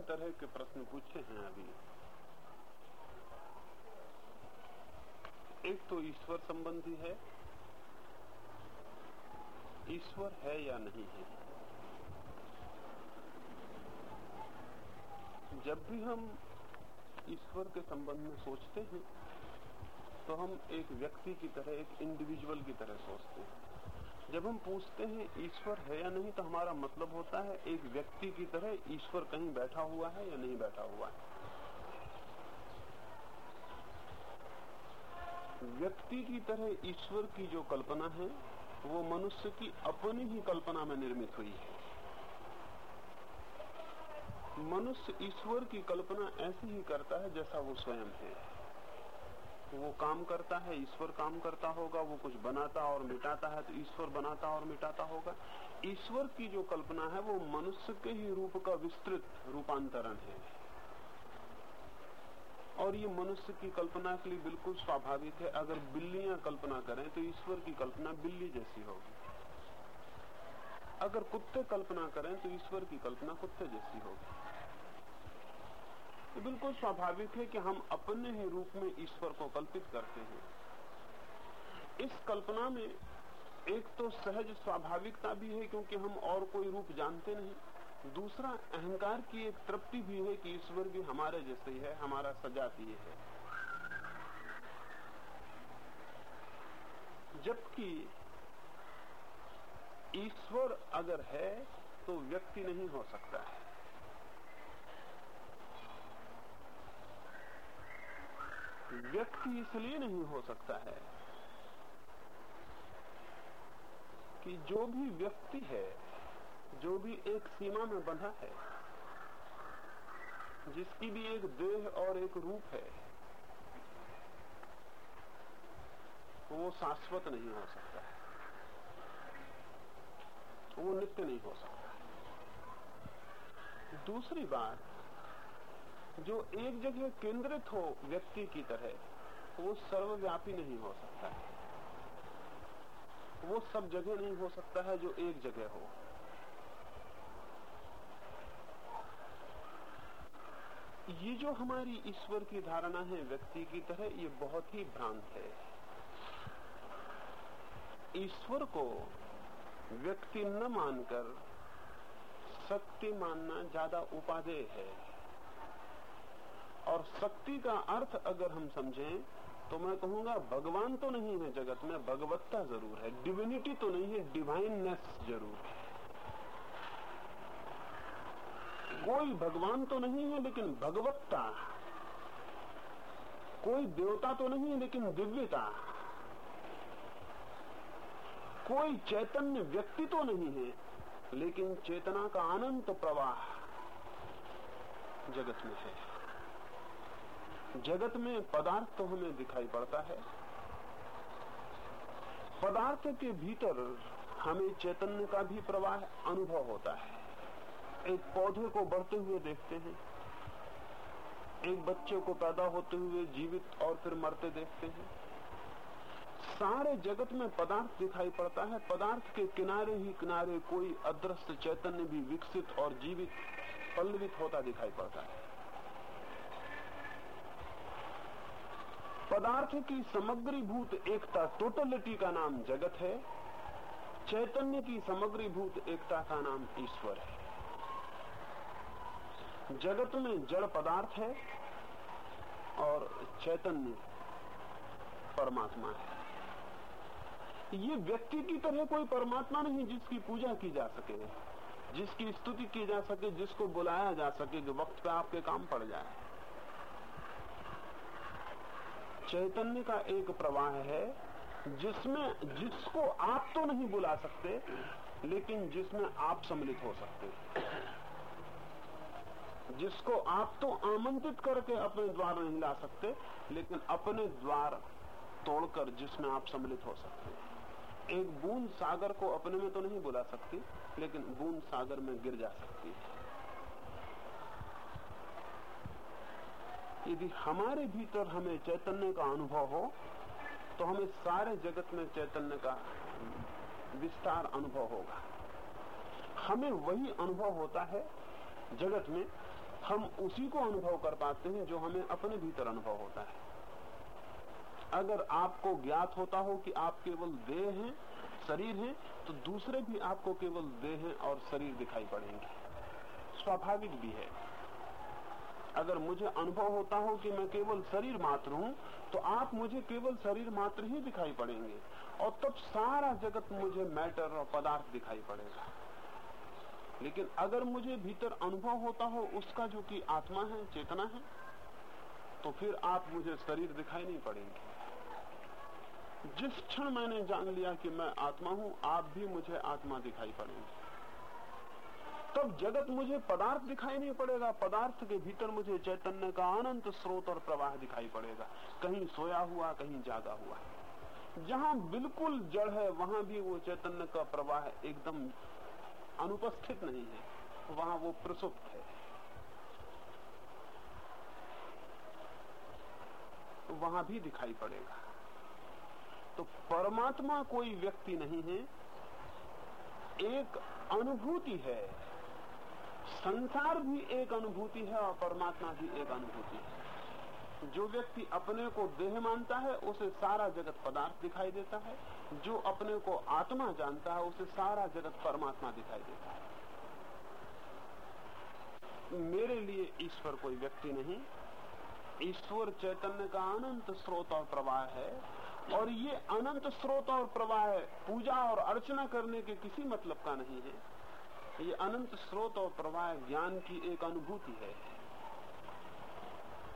तीन तरह के प्रश्न पूछे हैं अभी? एक तो ईश्वर संबंधी है। ईश्वर है या नहीं है? जब भी हम ईश्वर के संबंध में सोचते हैं तो हम एक व्यक्ति की तरह, एक इंडिविजुअल की तरह सोचते हैं। जब हम पूछते हैं, ईश्वर है या नहीं? तो हमारा मतलब होता है, एक व्यक्ति की तरह ईश्वर कहीं बैठा हुआ है या नहीं बैठा हुआ है। व्यक्ति की तरह ईश्वर की जो कल्पना है, वो मनुष्य की अपनी ही कल्पना में निर्मित हुई है। मनुष्य ईश्वर की कल्पना ऐसे ही करता है जैसा वो स्वयं है। वो काम करता है, ईश्वर काम करता होगा, वो कुछ बनाता और मिटाता है तो ईश्वर बनाता और मिटाता होगा। ईश्वर की जो कल्पना है, वो मनुष्य के ही रूप का विस्तृत रूपांतरण है। और ये मनुष्य की कल्पना के लिए बिल्कुल स्वाभाविक है। अगर बिल्लियाँ कल्पना करें तो ईश्वर की कल्पना बिल्ली जैसी होगी। अगर कुत्ते कल्पना करें तो ईश्वर की कल्पना कुत्ते जैसी होगी। तो बिल्कुल स्वाभाविक है कि हम अपने ही रूप में ईश्वर को कल्पित करते हैं। इस कल्पना में एक तो सहज स्वाभाविकता भी है क्योंकि हम और कोई रूप जानते नहीं। दूसरा, अहंकार की एक तृप्ति भी है कि ईश्वर भी हमारे जैसे ही है, हमारा सजातीय है। जबकि ईश्वर अगर है तो व्यक्ति नहीं हो सकता है। व्यक्ति इसलिए नहीं हो सकता है कि जो भी व्यक्ति है, जो भी एक सीमा में बंधा है, जिसकी भी एक देह और एक रूप है, वो शाश्वत नहीं हो सकता है। वो नित्य नहीं हो सकता। दूसरी बात जो एक जगह केंद्रित हो व्यक्ति की तरह, वो सर्वव्यापी नहीं हो सकता है। वो सब जगह नहीं हो सकता है जो एक जगह हो। ये जो हमारी ईश्वर की धारणा है व्यक्ति की तरह, ये बहुत ही भ्रांत है। ईश्वर को व्यक्ति न मानकर शक्ति मानना ज़्यादा उपादेय है। और शक्ति का अर्थ अगर हम समझें तो मैं कहूँगा भगवान तो नहीं है जगत में, भगवत्ता ज़रूर है। डिविनिटी तो नहीं है डिवाइननेस ज़रूर है। कोई भगवान तो नहीं है, लेकिन भगवत्ता। कोई देवता तो नहीं है लेकिन दिव्यता। कोई चैतन्य व्यक्ति तो नहीं है, लेकिन चेतना का अनंत प्रवाह जगत में है। जगत में पदार्थ तो हमें दिखाई पड़ता है। पदार्थ के भीतर हमें चैतन्य का भी प्रवाह, अनुभव होता है। एक पौधे को बढ़ते हुए देखते हैं। एक बच्चे को पैदा होते हुए जीवित और फिर मरते देखते हैं। सारे जगत में पदार्थ दिखाई पड़ता है। पदार्थ के किनारे ही किनारे कोई अदृश्य चैतन्य भी विकसित और जीवित, पल्लवित होता दिखाई पड़ता है। पदार्थ की समग्रीभूत एकता टोटलिटी का नाम जगत है। चैतन्य की समग्रीभूत एकता का नाम ईश्वर है। जगत में जड़ पदार्थ है और चैतन्य परमात्मा है। ये व्यक्ति की तरह कोई परमात्मा नहीं जिसकी पूजा की जा सके, जिसकी स्तुति की जा सके, जिसको बुलाया जा सके, जो वक्त पे आपके काम पड़ जाए। चैतन्य का एक प्रवाह है, जिसमें, जिसको आप तो नहीं बुला सकते, लेकिन जिसमें आप सम्मिलित हो सकते जिसको आप तो आमंत्रित करके अपने द्वार नहीं ला सकते, लेकिन अपने द्वार तोड़कर जिसमें आप सम्मिलित हो सकते एक बूंद सागर को अपने में तो नहीं बुला सकती, लेकिन बूंद सागर में गिर जा सकती है। यदि हमारे भीतर हमें चैतन्य का अनुभव हो तो हमें सारे जगत में चैतन्य का विस्तार अनुभव होगा। हमें वही अनुभव होता है जगत में, हम उसी को अनुभव कर पाते हैं जो हमें अपने भीतर अनुभव होता है। अगर आपको ज्ञात होता हो कि आप केवल देह हैं, शरीर हैं तो दूसरे भी आपको केवल देह हैं और शरीर दिखाई पड़ेंगे। स्वाभाविक भी है। अगर मुझे अनुभव होता हो कि मैं केवल शरीर मात्र हूँ तो आप मुझे केवल शरीर मात्र ही दिखाई पड़ेंगे। और तब सारा जगत मुझे मैटर और पदार्थ दिखाई पड़ेगा। लेकिन अगर मुझे भीतर अनुभव होता हो उसका जो कि आत्मा है, चेतना है तो फिर आप मुझे शरीर दिखाई नहीं पड़ेंगे। जिस क्षण मैंने जान लिया कि मैं आत्मा हूँ, आप भी मुझे आत्मा दिखाई पड़ेंगे। तब जगत मुझे पदार्थ दिखाई नहीं पड़ेगा। पदार्थ के भीतर मुझे चैतन्य का अनंत स्रोत और प्रवाह दिखाई पड़ेगा। कहीं सोया हुआ, कहीं जागा हुआ जहाँ बिल्कुल जड़ है, वहाँ भी वो चैतन्य का प्रवाह एकदम अनुपस्थित नहीं है। वहाँ वो प्रसुप्त है। वहाँ भी दिखाई पड़ेगा। तो परमात्मा कोई व्यक्ति नहीं है। एक अनुभूति है। संसार भी एक अनुभूति है और परमात्मा भी एक अनुभूति है। जो व्यक्ति अपने को देह मानता है, उसे सारा जगत पदार्थ दिखाई देता है। जो अपने को आत्मा जानता है, उसे सारा जगत परमात्मा दिखाई देता है। मेरे लिए ईश्वर कोई व्यक्ति नहीं। ईश्वर चैतन्य का अनंत स्रोत और प्रवाह है। और ये अनंत स्रोत और प्रवाह, पूजा और अर्चना करने के किसी मतलब का नहीं है। ये अनंत स्रोत और प्रवाह ज्ञान की एक अनुभूति है।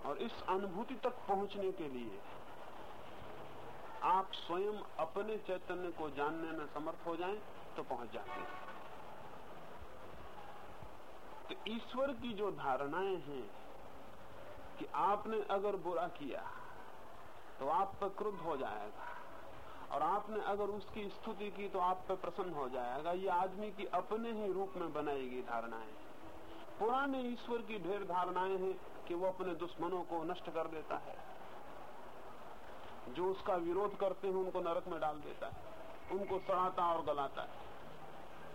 और इस अनुभूति तक पहुँचने के लिए आप स्वयं अपने चैतन्य को जानने में समर्थ हो जाएँ तो पहुँच जाते हैं। तो ईश्वर की जो धारणाएँ हैं कि आपने अगर बुरा किया तो आप पर क्रुद्ध हो जाएगा। और आपने अगर उसकी स्तुति की तो आप पर प्रसन्न हो जाएगा। ये आदमी की अपने ही रूप में बनाई गई धारणाएँ पुराने ईश्वर की ढेर धारणाएँ हैं कि वो अपने दुश्मनों को नष्ट कर देता है। जो उसका विरोध करते हैं, उनको नरक में डाल देता है। उनको सड़ाता और गलाता है।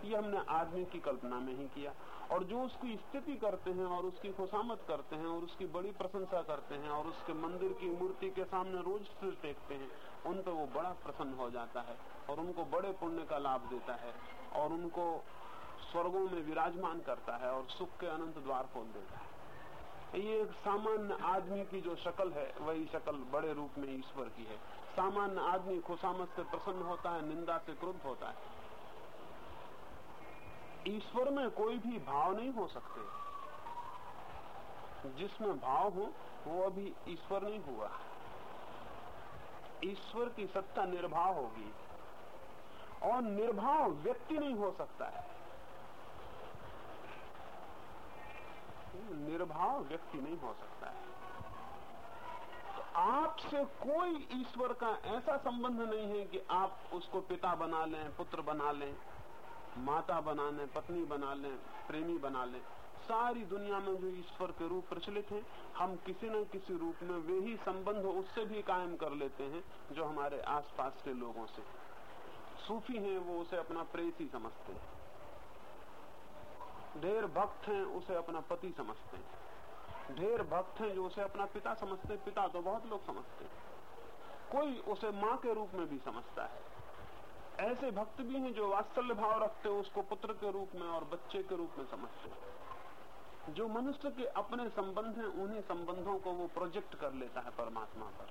ये हमने आदमी की कल्पना में ही किया। और जो उसकी स्थिति करते हैं और उसकी खुशामत करते हैं और उसकी बड़ी प्रशंसा करते हैं और उसके मंदिर की मूर्ति के सामने रोज सिर टेकते हैं उन पर वो बड़ा प्रसन्न हो जाता है और उनको बड़े पुण्य का लाभ देता है और उनको स्वर्गों में विराजमान करता है और सुख के अनंत द्वार खोल देता है। ये एक सामान्य आदमी की जो शक्ल है, वही शक्ल बड़े रूप में ईश्वर की है। सामान्य आदमी खुशामत से प्रसन्न होता है, निंदा से क्रुद्ध होता है। ईश्वर में कोई भी भाव नहीं हो सकते। जिसमें भाव हो, वो अभी ईश्वर नहीं हुआ ईश्वर की सत्ता निर्भाव होगी। और निर्भाव व्यक्ति नहीं हो सकता है। निर्भाव व्यक्ति नहीं हो सकता है। तो आपसे कोई ईश्वर का ऐसा संबंध नहीं है कि आप उसको पिता बना लें, पुत्र बना लें, माता बना लें, पत्नी बना लें, प्रेमी बना लें। सारी दुनिया में जो ईश्वर के रूप प्रचलित हैं, हम किसी न किसी रूप में वे ही संबंध उससे भी कायम कर लेते हैं जो हमारे आसपास के लोगों से सूफी हैं, वो उसे अपना प्रेसी समझते हैं। ढेर भक्त हैं, उसे अपना पति समझते हैं। ढेर भक्त हैं, जो उसे अपना पिता समझते हैं। पिता तो बहुत लोग समझते हैं। कोई उसे माँ के रूप में भी समझता है। ऐसे भक्त भी हैं, जो वात्सल्य भाव रखते हैं, उसको पुत्र के रूप में और बच्चे के रूप में समझते हैं। जो मनुष्य के अपने संबंध हैं, उन्हीं संबंधों को वो प्रोजेक्ट कर लेता है परमात्मा पर।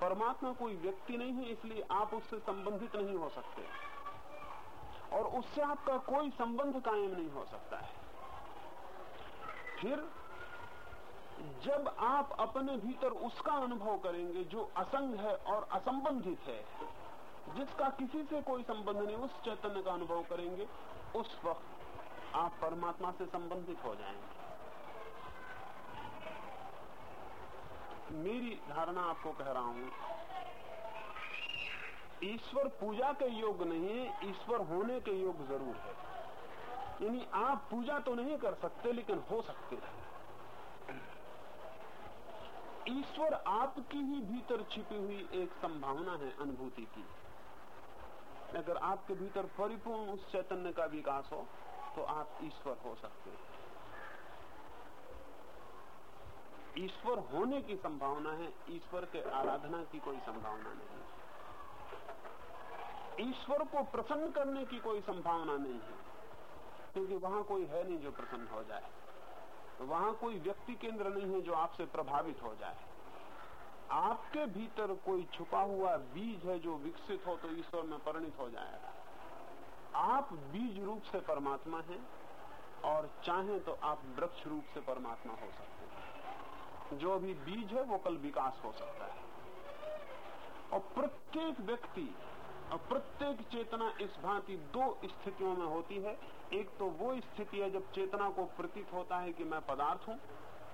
परमात्मा कोई व्यक्ति नहीं है, इसलिए आप उससे संबंधित नहीं हो सकते। और उससे आपका कोई संबंध कायम नहीं हो सकता है। फिर, जब आप अपने भीतर उसका अनुभव करेंगे, जो असंग है और असंबंधित है, जिसका किसी से कोई संबंध नहीं, उस चैतन्य का अनुभव करेंगे, उस वक्त आप परमात्मा से संबंधित हो जाएँगे। मेरी धारणा आपको कह रहा हूँ, ईश्वर पूजा के योग नहीं, ईश्वर होने के योग ज़रूर है। यानी आप पूजा तो नहीं कर सकते, लेकिन हो सकते हैं। ईश्वर आपकी ही भीतर छिपी हुई एक संभावना है अनुभूति की। अगर आपके भीतर परिपूर्ण उस चैतन्य का विकास हो तो आप ईश्वर हो सकते हैं। ईश्वर होने की संभावना है, ईश्वर के आराधना की कोई संभावना नहीं ईश्वर को प्रसन्न करने की कोई संभावना नहीं है, क्योंकि वहाँ कोई है नहीं जो प्रसन्न हो जाए। वहाँ कोई व्यक्ति केंद्र नहीं है जो आपसे प्रभावित हो जाए। आपके भीतर कोई छुपा हुआ बीज है जो विकसित हो तो ईश्वर में परिणित हो जाएगा। आप बीज रूप से परमात्मा हैं और चाहें तो आप वृक्ष रूप से परमात्मा हो सकते हैं। जो अभी बीज है, वो कल विकास हो सकता है। और प्रत्येक व्यक्ति और प्रत्येक चेतना इस भांति दो स्थितियों में होती है। एक तो वो स्थिति है, जब चेतना को प्रतीत होता है कि मैं पदार्थ हूँ,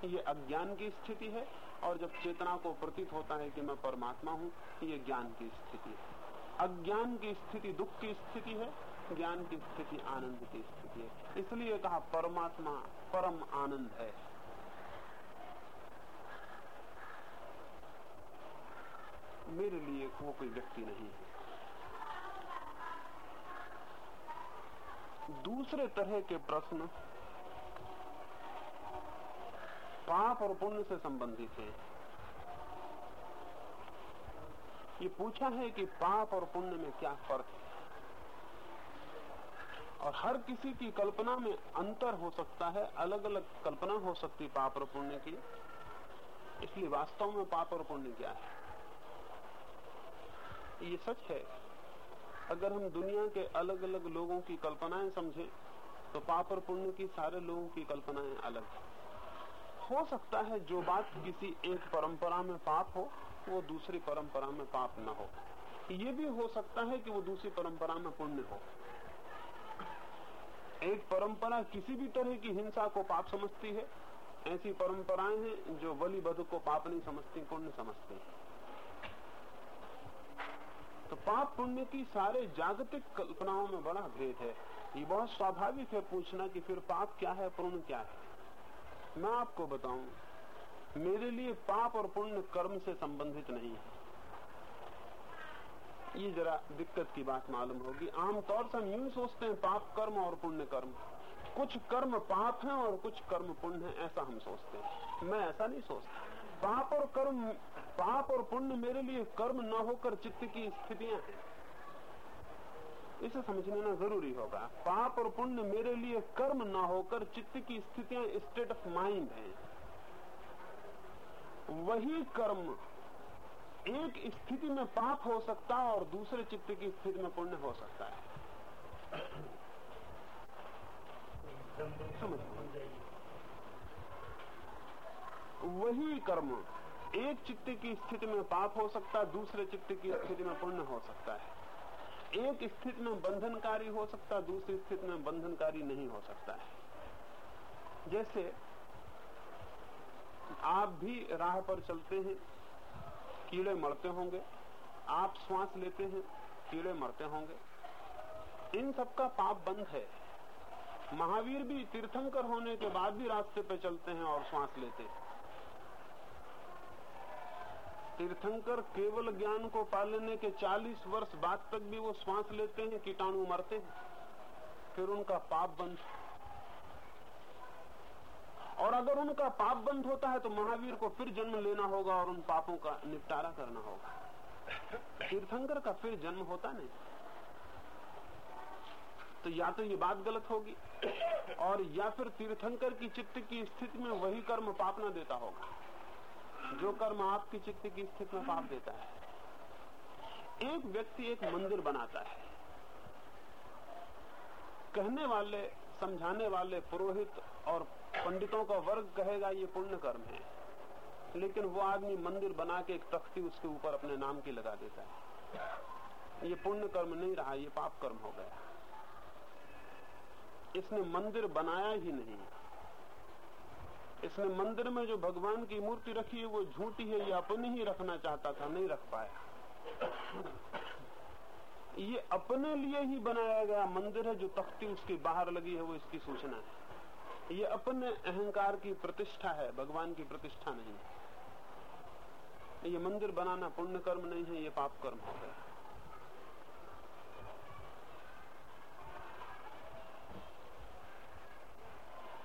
ये अज्ञान की स्थिति है, और जब चेतना को प्रतीत होता है कि मैं परमात्मा हूँ, ये ज्ञान की स्थिति है। अज्ञान की स्थिति, दुख की स्थिति है ज्ञान की स्थिति आनंद की स्थिति है। इसलिए कहा परमात्मा परम आनंद है। मेरे लिए वो कोई व्यक्ति नहीं है। दूसरे तरह के प्रश्न पाप और पुण्य से संबंधित है। ये पूछा है कि पाप और पुण्य में क्या फ़र्क है? और हर किसी की कल्पना में अंतर हो सकता है अलग अलग कल्पना हो सकती पाप और पुण्य की। इसलिए वास्तव में पाप और पुण्य क्या है? ये सच है। अगर हम दुनिया के अलग अलग लोगों की कल्पनाएँ समझें तो पाप और पुण्य की सारे लोगों की कल्पनाएँ अलग है। हो सकता है जो बात किसी एक परंपरा में पाप हो, वो दूसरी परंपरा में पाप न हो। ये भी हो सकता है कि वो दूसरी परंपरा में पुण्य हो। एक परंपरा किसी भी तरह की हिंसा को पाप समझती है। ऐसी परंपराएँ हैं जो बलि को पाप नहीं समझती, पुण्य समझती तो पाप पुण्य की सारे जागतिक कल्पनाओं में बड़ा भेद है। ये बहुत स्वाभाविक है पूछना कि फिर पाप क्या है, पुण्य क्या है? मैं आपको बताऊँ, मेरे लिए पाप और पुण्य कर्म से संबंधित नहीं है। ये जरा दिक्कत की बात मालूम होगी। आमतौर से हम यूँ सोचते हैं, पाप कर्म और पुण्य कर्म। कुछ कर्म पाप हैं और कुछ कर्म पुण्य है, ऐसा हम सोचते हैं। मैं ऐसा नहीं सोचता। पाप और कर्म, पाप और पुण्य मेरे लिए कर्म न होकर चित्त की स्थितियाँ हैं। इसे समझना ज़रूरी होगा। पाप और पुण्य मेरे लिए कर्म न होकर चित्त की स्थितियाँ स्टेट ऑफ़ माइंड हैं। वही कर्म एक स्थिति में पाप हो सकता है और दूसरे चित्त की स्थिति में पुण्य हो सकता है। समझ वही कर्म, एक चित्त की स्थिति में पाप हो सकता है, दूसरे चित्त की स्थिति में पुण्य हो सकता है। एक स्थिति में बंधनकारी हो सकता है, दूसरी स्थिति में बंधनकारी नहीं हो सकता है। जैसे आप भी राह पर चलते हैं कीड़े मरते होंगे। आप श्वास लेते हैं, कीड़े मरते होंगे। इन सबका पाप बंद है। महावीर भी तीर्थंकर होने के बाद भी रास्ते पे चलते हैं और श्वास लेते हैं। तीर्थंकर केवल ज्ञान को पालने के 40 वर्ष बाद तक भी वो श्वास लेते हैं, कीटाणु मरते हैं। फिर उनका पाप बंद और अगर उनका पाप बंद होता है तो महावीर को फिर जन्म लेना होगा और उन पापों का निपटारा करना होगा। तीर्थंकर का फिर जन्म होता नहीं। तो या तो ये बात गलत होगी, और या फिर तीर्थंकर की चित्त की स्थिति में वही कर्म पाप न देता होगा। जो कर्म आपकी चित्त की स्थिति में पाप देता है। एक व्यक्ति एक मंदिर बनाता है। कहने वाले, समझाने वाले पुरोहित और पंडितों का वर्ग कहेगा ये पुण्य कर्म है। लेकिन वो आदमी मंदिर बना के एक तख्ती उसके ऊपर अपने नाम की लगा देता है। ये पुण्य कर्म नहीं रहा, ये पाप कर्म हो गया। इसने मंदिर बनाया ही नहीं। इसने मंदिर में जो भगवान की मूर्ति रखी है, वो झूठी है, ये अपनी ही रखना चाहता था, नहीं रख पाया। ये अपने लिए ही बनाया गया मंदिर है, जो तख्ती उसके बाहर लगी है, वो इसकी सूचना है। ये अपने अहंकार की प्रतिष्ठा है, भगवान की प्रतिष्ठा नहीं। है ये मंदिर बनाना पुण्य कर्म नहीं है, ये पाप कर्म हो गया।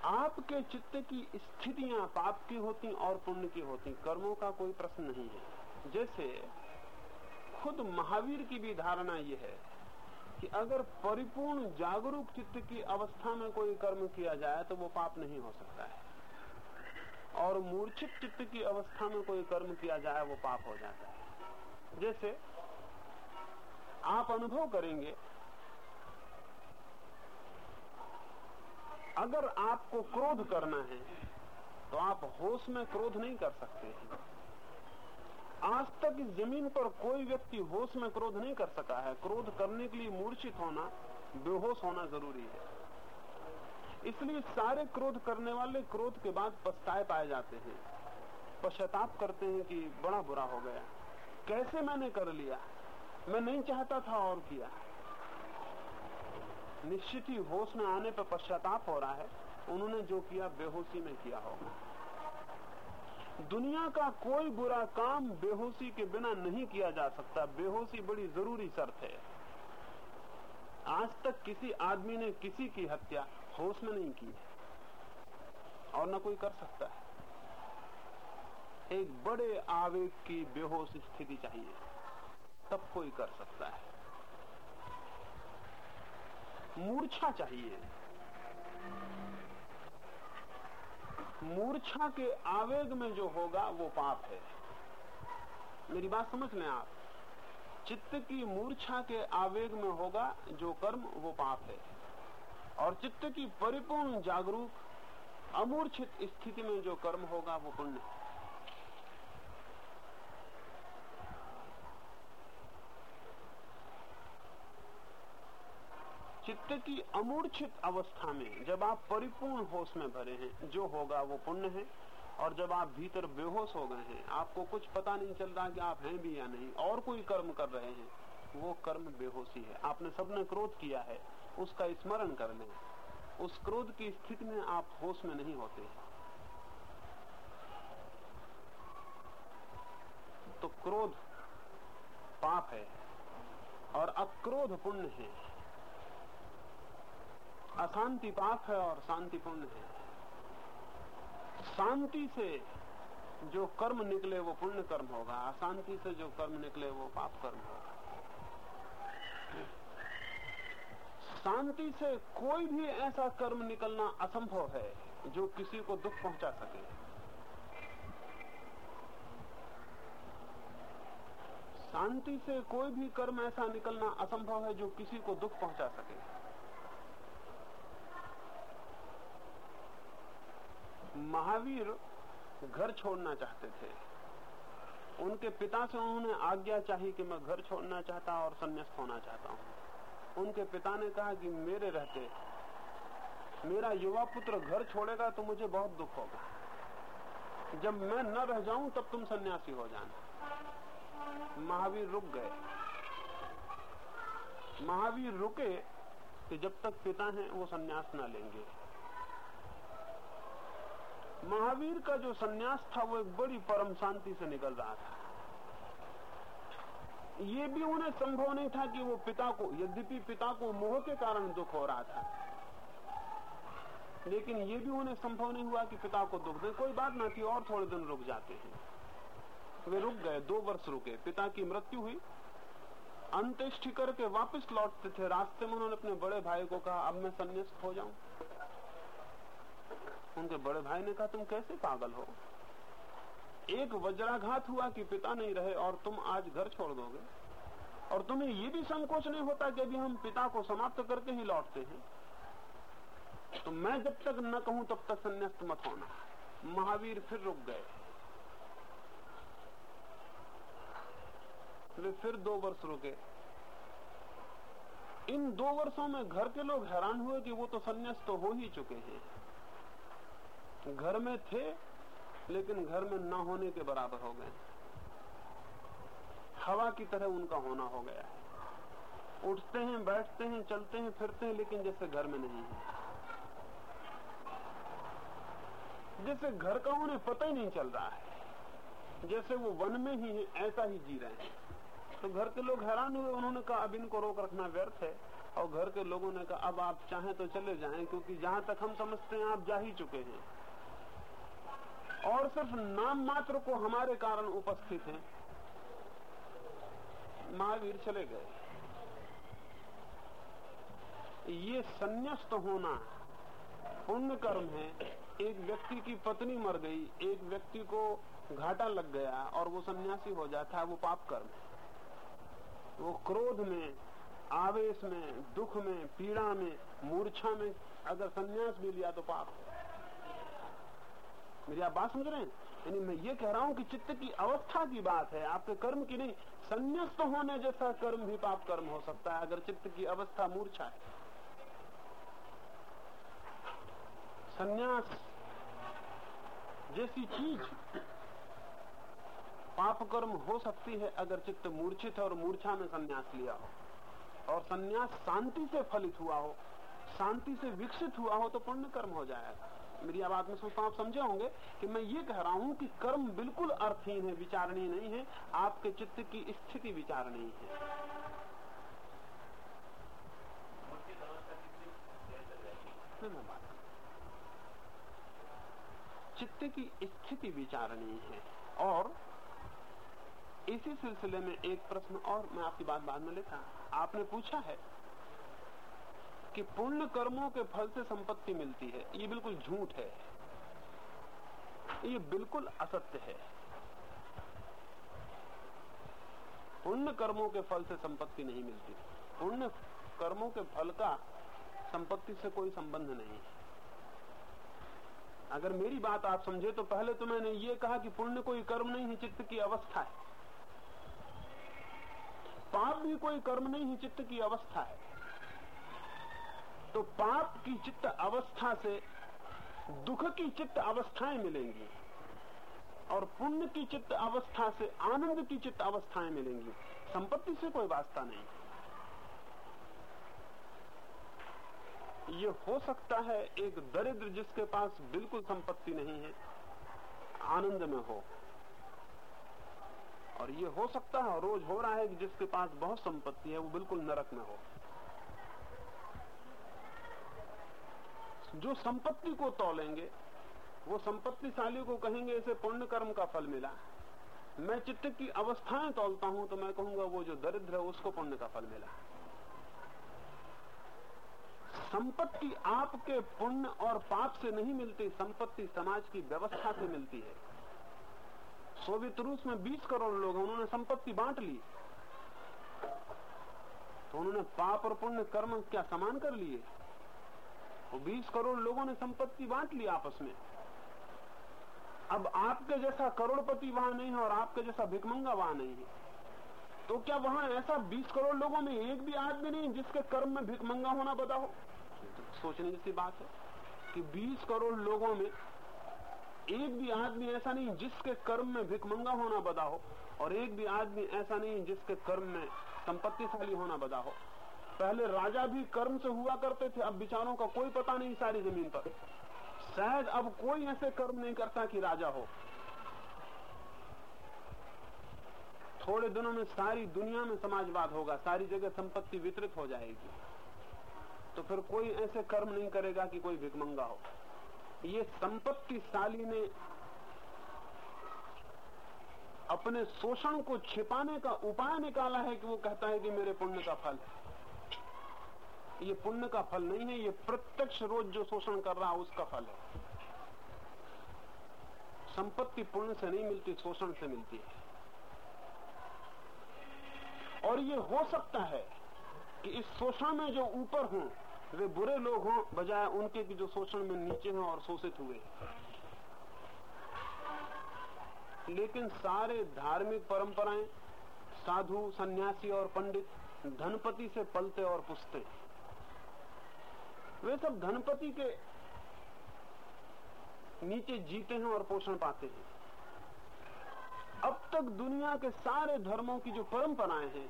आपके चित्त की स्थितियाँ पाप की होती और पुण्य की होती, कर्मों का कोई प्रश्न नहीं है। जैसे खुद महावीर की भी धारणा यह है कि अगर परिपूर्ण जागरूक चित्त की अवस्था में कोई कर्म किया जाए तो वो पाप नहीं हो सकता है। और मूर्छित चित्त की अवस्था में कोई कर्म किया जाए, वो पाप हो जाता है। जैसे आप अनुभव करेंगे, अगर आपको क्रोध करना है तो आप होश में क्रोध नहीं कर सकते। हैं आज तक इस ज़मीन पर कोई व्यक्ति होश में क्रोध नहीं कर सका है। क्रोध करने के लिए मूर्छित होना बेहोश होना ज़रूरी है। इसलिए सारे क्रोध करने वाले क्रोध के बाद पछताए पाए जाते हैं। पश्चाताप करते हैं कि बड़ा बुरा हो गया। कैसे मैंने कर लिया? मैं नहीं चाहता था और किया। निश्चित ही होश में आने पर पश्चाताप हो रहा है। उन्होंने जो किया, बेहोशी में किया होगा। दुनिया का कोई बुरा काम बेहोशी के बिना नहीं किया जा सकता। बेहोशी बड़ी ज़रूरी शर्त है। आज तक किसी आदमी ने किसी की हत्या होश में नहीं की और न कोई कर सकता है। एक बड़े आवेग की बेहोश स्थिति चाहिए। तब कोई कर सकता है। मूर्छा चाहिए। मूर्छा के आवेग में जो होगा, वो पाप है। मेरी बात समझ लें आप? चित्त की मूर्छा के आवेग में होगा, जो कर्म, वो पाप है। और चित्त की परिपूर्ण जागरूक, अमूर्छित स्थिति में जो कर्म होगा, वो पुण्य है। चित्त की अमूर्छित अवस्था में जब आप परिपूर्ण होश में भरे हैं, जो होगा वो पुण्य है, और जब आप भीतर बेहोश हो गए हैं, आपको कुछ पता नहीं चल रहा कि आप हैं भी या नहीं, और कोई कर्म कर रहे हैं, वो कर्म बेहोशी है। आपने सबने क्रोध किया है, उसका स्मरण कर लें। उस क्रोध की स्थिति में आप होश में नहीं होते तो क्रोध पाप है, और अक्रोध पुण्य है। अशांति पाप है और शांति पुण्य है। शांति से जो कर्म निकले वो पुण्य कर्म होगा, अशांति से जो कर्म निकले वो पाप कर्म होगा। शांति से कोई भी ऐसा कर्म निकलना असंभव है जो किसी को दुख पहुँचा सके। शांति से कोई भी कर्म ऐसा निकलना असंभव है जो किसी को दुख पहुँचा सके। महावीर घर छोड़ना चाहते थे। उनके पिता से उन्होंने आज्ञा चाहिए कि मैं घर छोड़ना चाहता और संन्यास्त होना चाहता हूँ। उनके पिता ने कहा कि मेरे रहते, मेरा युवा पुत्र घर छोड़ेगा तो मुझे बहुत दुख होगा। जब मैं न रह जाऊँ, तब तुम सन्यासी हो जाना। महावीर रुक गए। महावीर रुके कि जब तक पिता हैं, वो सन्यास ना लेंगे। महावीर का जो सन्यास था, वो एक बड़ी परम शांति से निकल रहा था। ये भी उन्हें संभव नहीं था कि वो पिता को, यद्यपि पिता को मोह के कारण दुख हो रहा था। लेकिन ये भी उन्हें संभव नहीं हुआ कि पिता को दुख दे। कोई बात ना थी और थोड़े दिन रुक जाते हैं। वे रुक गए, दो वर्ष रुके। पिता की मृत्यु हुई। अंत्येष्टि करके वापस लौटते थे। रास्ते में उन्होंने अपने बड़े भाई को कहा, अब मैं संन्यास्त हो जाऊँ। उनके बड़े भाई ने कहा, तुम कैसे पागल हो? एक वज्राघात हुआ कि पिता नहीं रहे और तुम आज घर छोड़ दोगे? और तुम्हें ये भी संकोच नहीं होता कि अभी हम पिता को समाप्त करके ही लौटते हैं? तो मैं जब तक न कहूँ, तब तक संन्यास्त मत होना। महावीर फिर रुक गए। वे फिर दो वर्ष रुके। इन दो वर्षों में घर के लोग हैरान हुए कि वो तो संन्यास तो हो ही चुके हैं। घर में थे, लेकिन घर में न होने के बराबर हो गए। हवा की तरह उनका होना हो गया है। उठते हैं, बैठते हैं, चलते हैं, फिरते हैं, लेकिन जैसे घर में नहीं है। जैसे घर का उन्हें पता ही नहीं चल रहा है। जैसे वो वन में ही है, ऐसा ही जी रहे हैं। तो घर के लोग हैरान हुए, उन्होंने कहा, अब इनको रोक रखना व्यर्थ है। और घर के लोगों ने कहा, अब आप चाहें तो चले जाएँ, क्योंकि जहाँ तक हम समझते हैं, आप जा ही चुके हैं। और सिर्फ़ नाम मात्र को हमारे कारण उपस्थित हैं। महावीर चले गए। ये संन्यास्त होना, पुण्य कर्म है। एक व्यक्ति की पत्नी मर गई, एक व्यक्ति को घाटा लग गया और वो सन्यासी हो जाता है वो पाप कर्म है। वो क्रोध में, आवेश में, दुख में, पीड़ा में, मूर्छा में अगर सन्यास भी लिया तो पाप मेरी आप बात समझ रहे हैं? यानी मैं ये कह रहा हूँ कि चित्त की अवस्था की बात है, आपके कर्म की नहीं, संन्यास्त तो होने जैसा कर्म भी पाप कर्म हो सकता है, अगर चित्त की अवस्था मूर्छा है। संन्यास जैसी चीज़ पाप कर्म हो सकती है, अगर चित्त मूर्छित है और मूर्छा में संन्यास लिया हो। और संन्यास शांति से फलित हुआ हो, शांति से विकसित हुआ हो तो पुण्य कर्म हो जाएगा। मेरी बात में सोचता हूँ, आप समझे होंगे कि मैं ये कह रहा हूँ कि कर्म बिल्कुल अर्थहीन है, विचारणीय नहीं है, आपके चित्त की स्थिति विचारणीय है। चित्त की स्थिति विचारणीय है। और इसी सिलसिले में एक प्रश्न और मैं आपकी बात बाद में लेता। आपने पूछा है कि पुण्य कर्मों के फल से संपत्ति मिलती है। ये बिल्कुल झूठ है। ये बिल्कुल असत्य है। पुण्य कर्मों के फल से संपत्ति नहीं मिलती। पुण्य कर्मों के फल का संपत्ति से कोई संबंध नहीं है। अगर मेरी बात आप समझे तो पहले तो मैंने ये कहा कि पुण्य कोई कर्म नहीं है, चित्त की अवस्था है। पाप भी कोई कर्म नहीं है, चित्त की अवस्था है। तो पाप की चित्त अवस्था से दुख की चित्त अवस्थाएँ मिलेंगी और पुण्य की चित्त अवस्था से आनंद की चित्त अवस्थाएँ मिलेंगी। संपत्ति से कोई वास्ता नहीं। ये हो सकता है एक दरिद्र जिसके पास बिल्कुल संपत्ति नहीं है, आनंद में हो। और ये हो सकता है, रोज हो रहा है कि जिसके पास बहुत संपत्ति है, वो बिल्कुल नरक में हो। जो संपत्ति को तोलेंगे, वो संपत्तिशाली को कहेंगे, इसे पुण्य कर्म का फल मिला। मैं चित्त की अवस्थाएँ तोलता हूँ तो मैं कहूँगा, वो जो दरिद्र है, उसको पुण्य का फल मिला। संपत्ति आपके पुण्य और पाप से नहीं मिलती, संपत्ति समाज की व्यवस्था से मिलती है। सोवियत रूस में 20 करोड़ लोग उन्होंने संपत्ति बांट ली। तो उन्होंने पाप और पुण्य कर्म क्या समान कर लिए? वो 20 करोड़ लोगों ने संपत्ति बांट ली आपस में। अब आपके जैसा करोड़पति वहाँ नहीं है और आपके जैसा भिकमंगा वहाँ नहीं है। तो क्या वहाँ ऐसा 20 करोड़ लोगों में एक भी आदमी नहीं जिसके कर्म में भिकमंगा होना बता हो? सोचने जैसी बात है कि 20 करोड़ लोगों में एक भी आदमी ऐसा नहीं जिसके कर्म में भिकमंगा होना बदा हो और एक भी आदमी ऐसा नहीं जिसके कर्म में संपत्तिशाली होना बदा हो। पहले राजा भी कर्म से हुआ करते थे, अब विचारों का कोई पता नहीं सारी ज़मीन पर। शायद अब कोई ऐसे कर्म नहीं करता कि राजा हो। थोड़े दिनों में सारी दुनिया में समाजवाद होगा, सारी जगह संपत्ति वितरित हो जाएगी। तो फिर कोई ऐसे कर्म नहीं करेगा कि कोई भिकमंगा हो। ये संपत्तिशाली ने अपने शोषण को छिपाने का उपाय निकाला है कि वो कहता है कि मेरे पुण्य का फल है। ये पुण्य का फल नहीं है, ये प्रत्यक्ष रोज जो शोषण कर रहा है, उसका फल है। संपत्ति पुण्य से नहीं मिलती, शोषण से मिलती है। और ये हो सकता है कि इस शोषण में जो ऊपर हों, वे बुरे लोग हों, बजाय उनके कि जो शोषण में नीचे हैं और शोषित हुए। लेकिन सारे धार्मिक परंपराएँ, साधु, सन्यासी और पंडित, धनपति से पलते और पुसते। वे सब धनपति के नीचे जीते हैं और पोषण पाते हैं। अब तक दुनिया के सारे धर्मों की जो परंपराएँ हैं,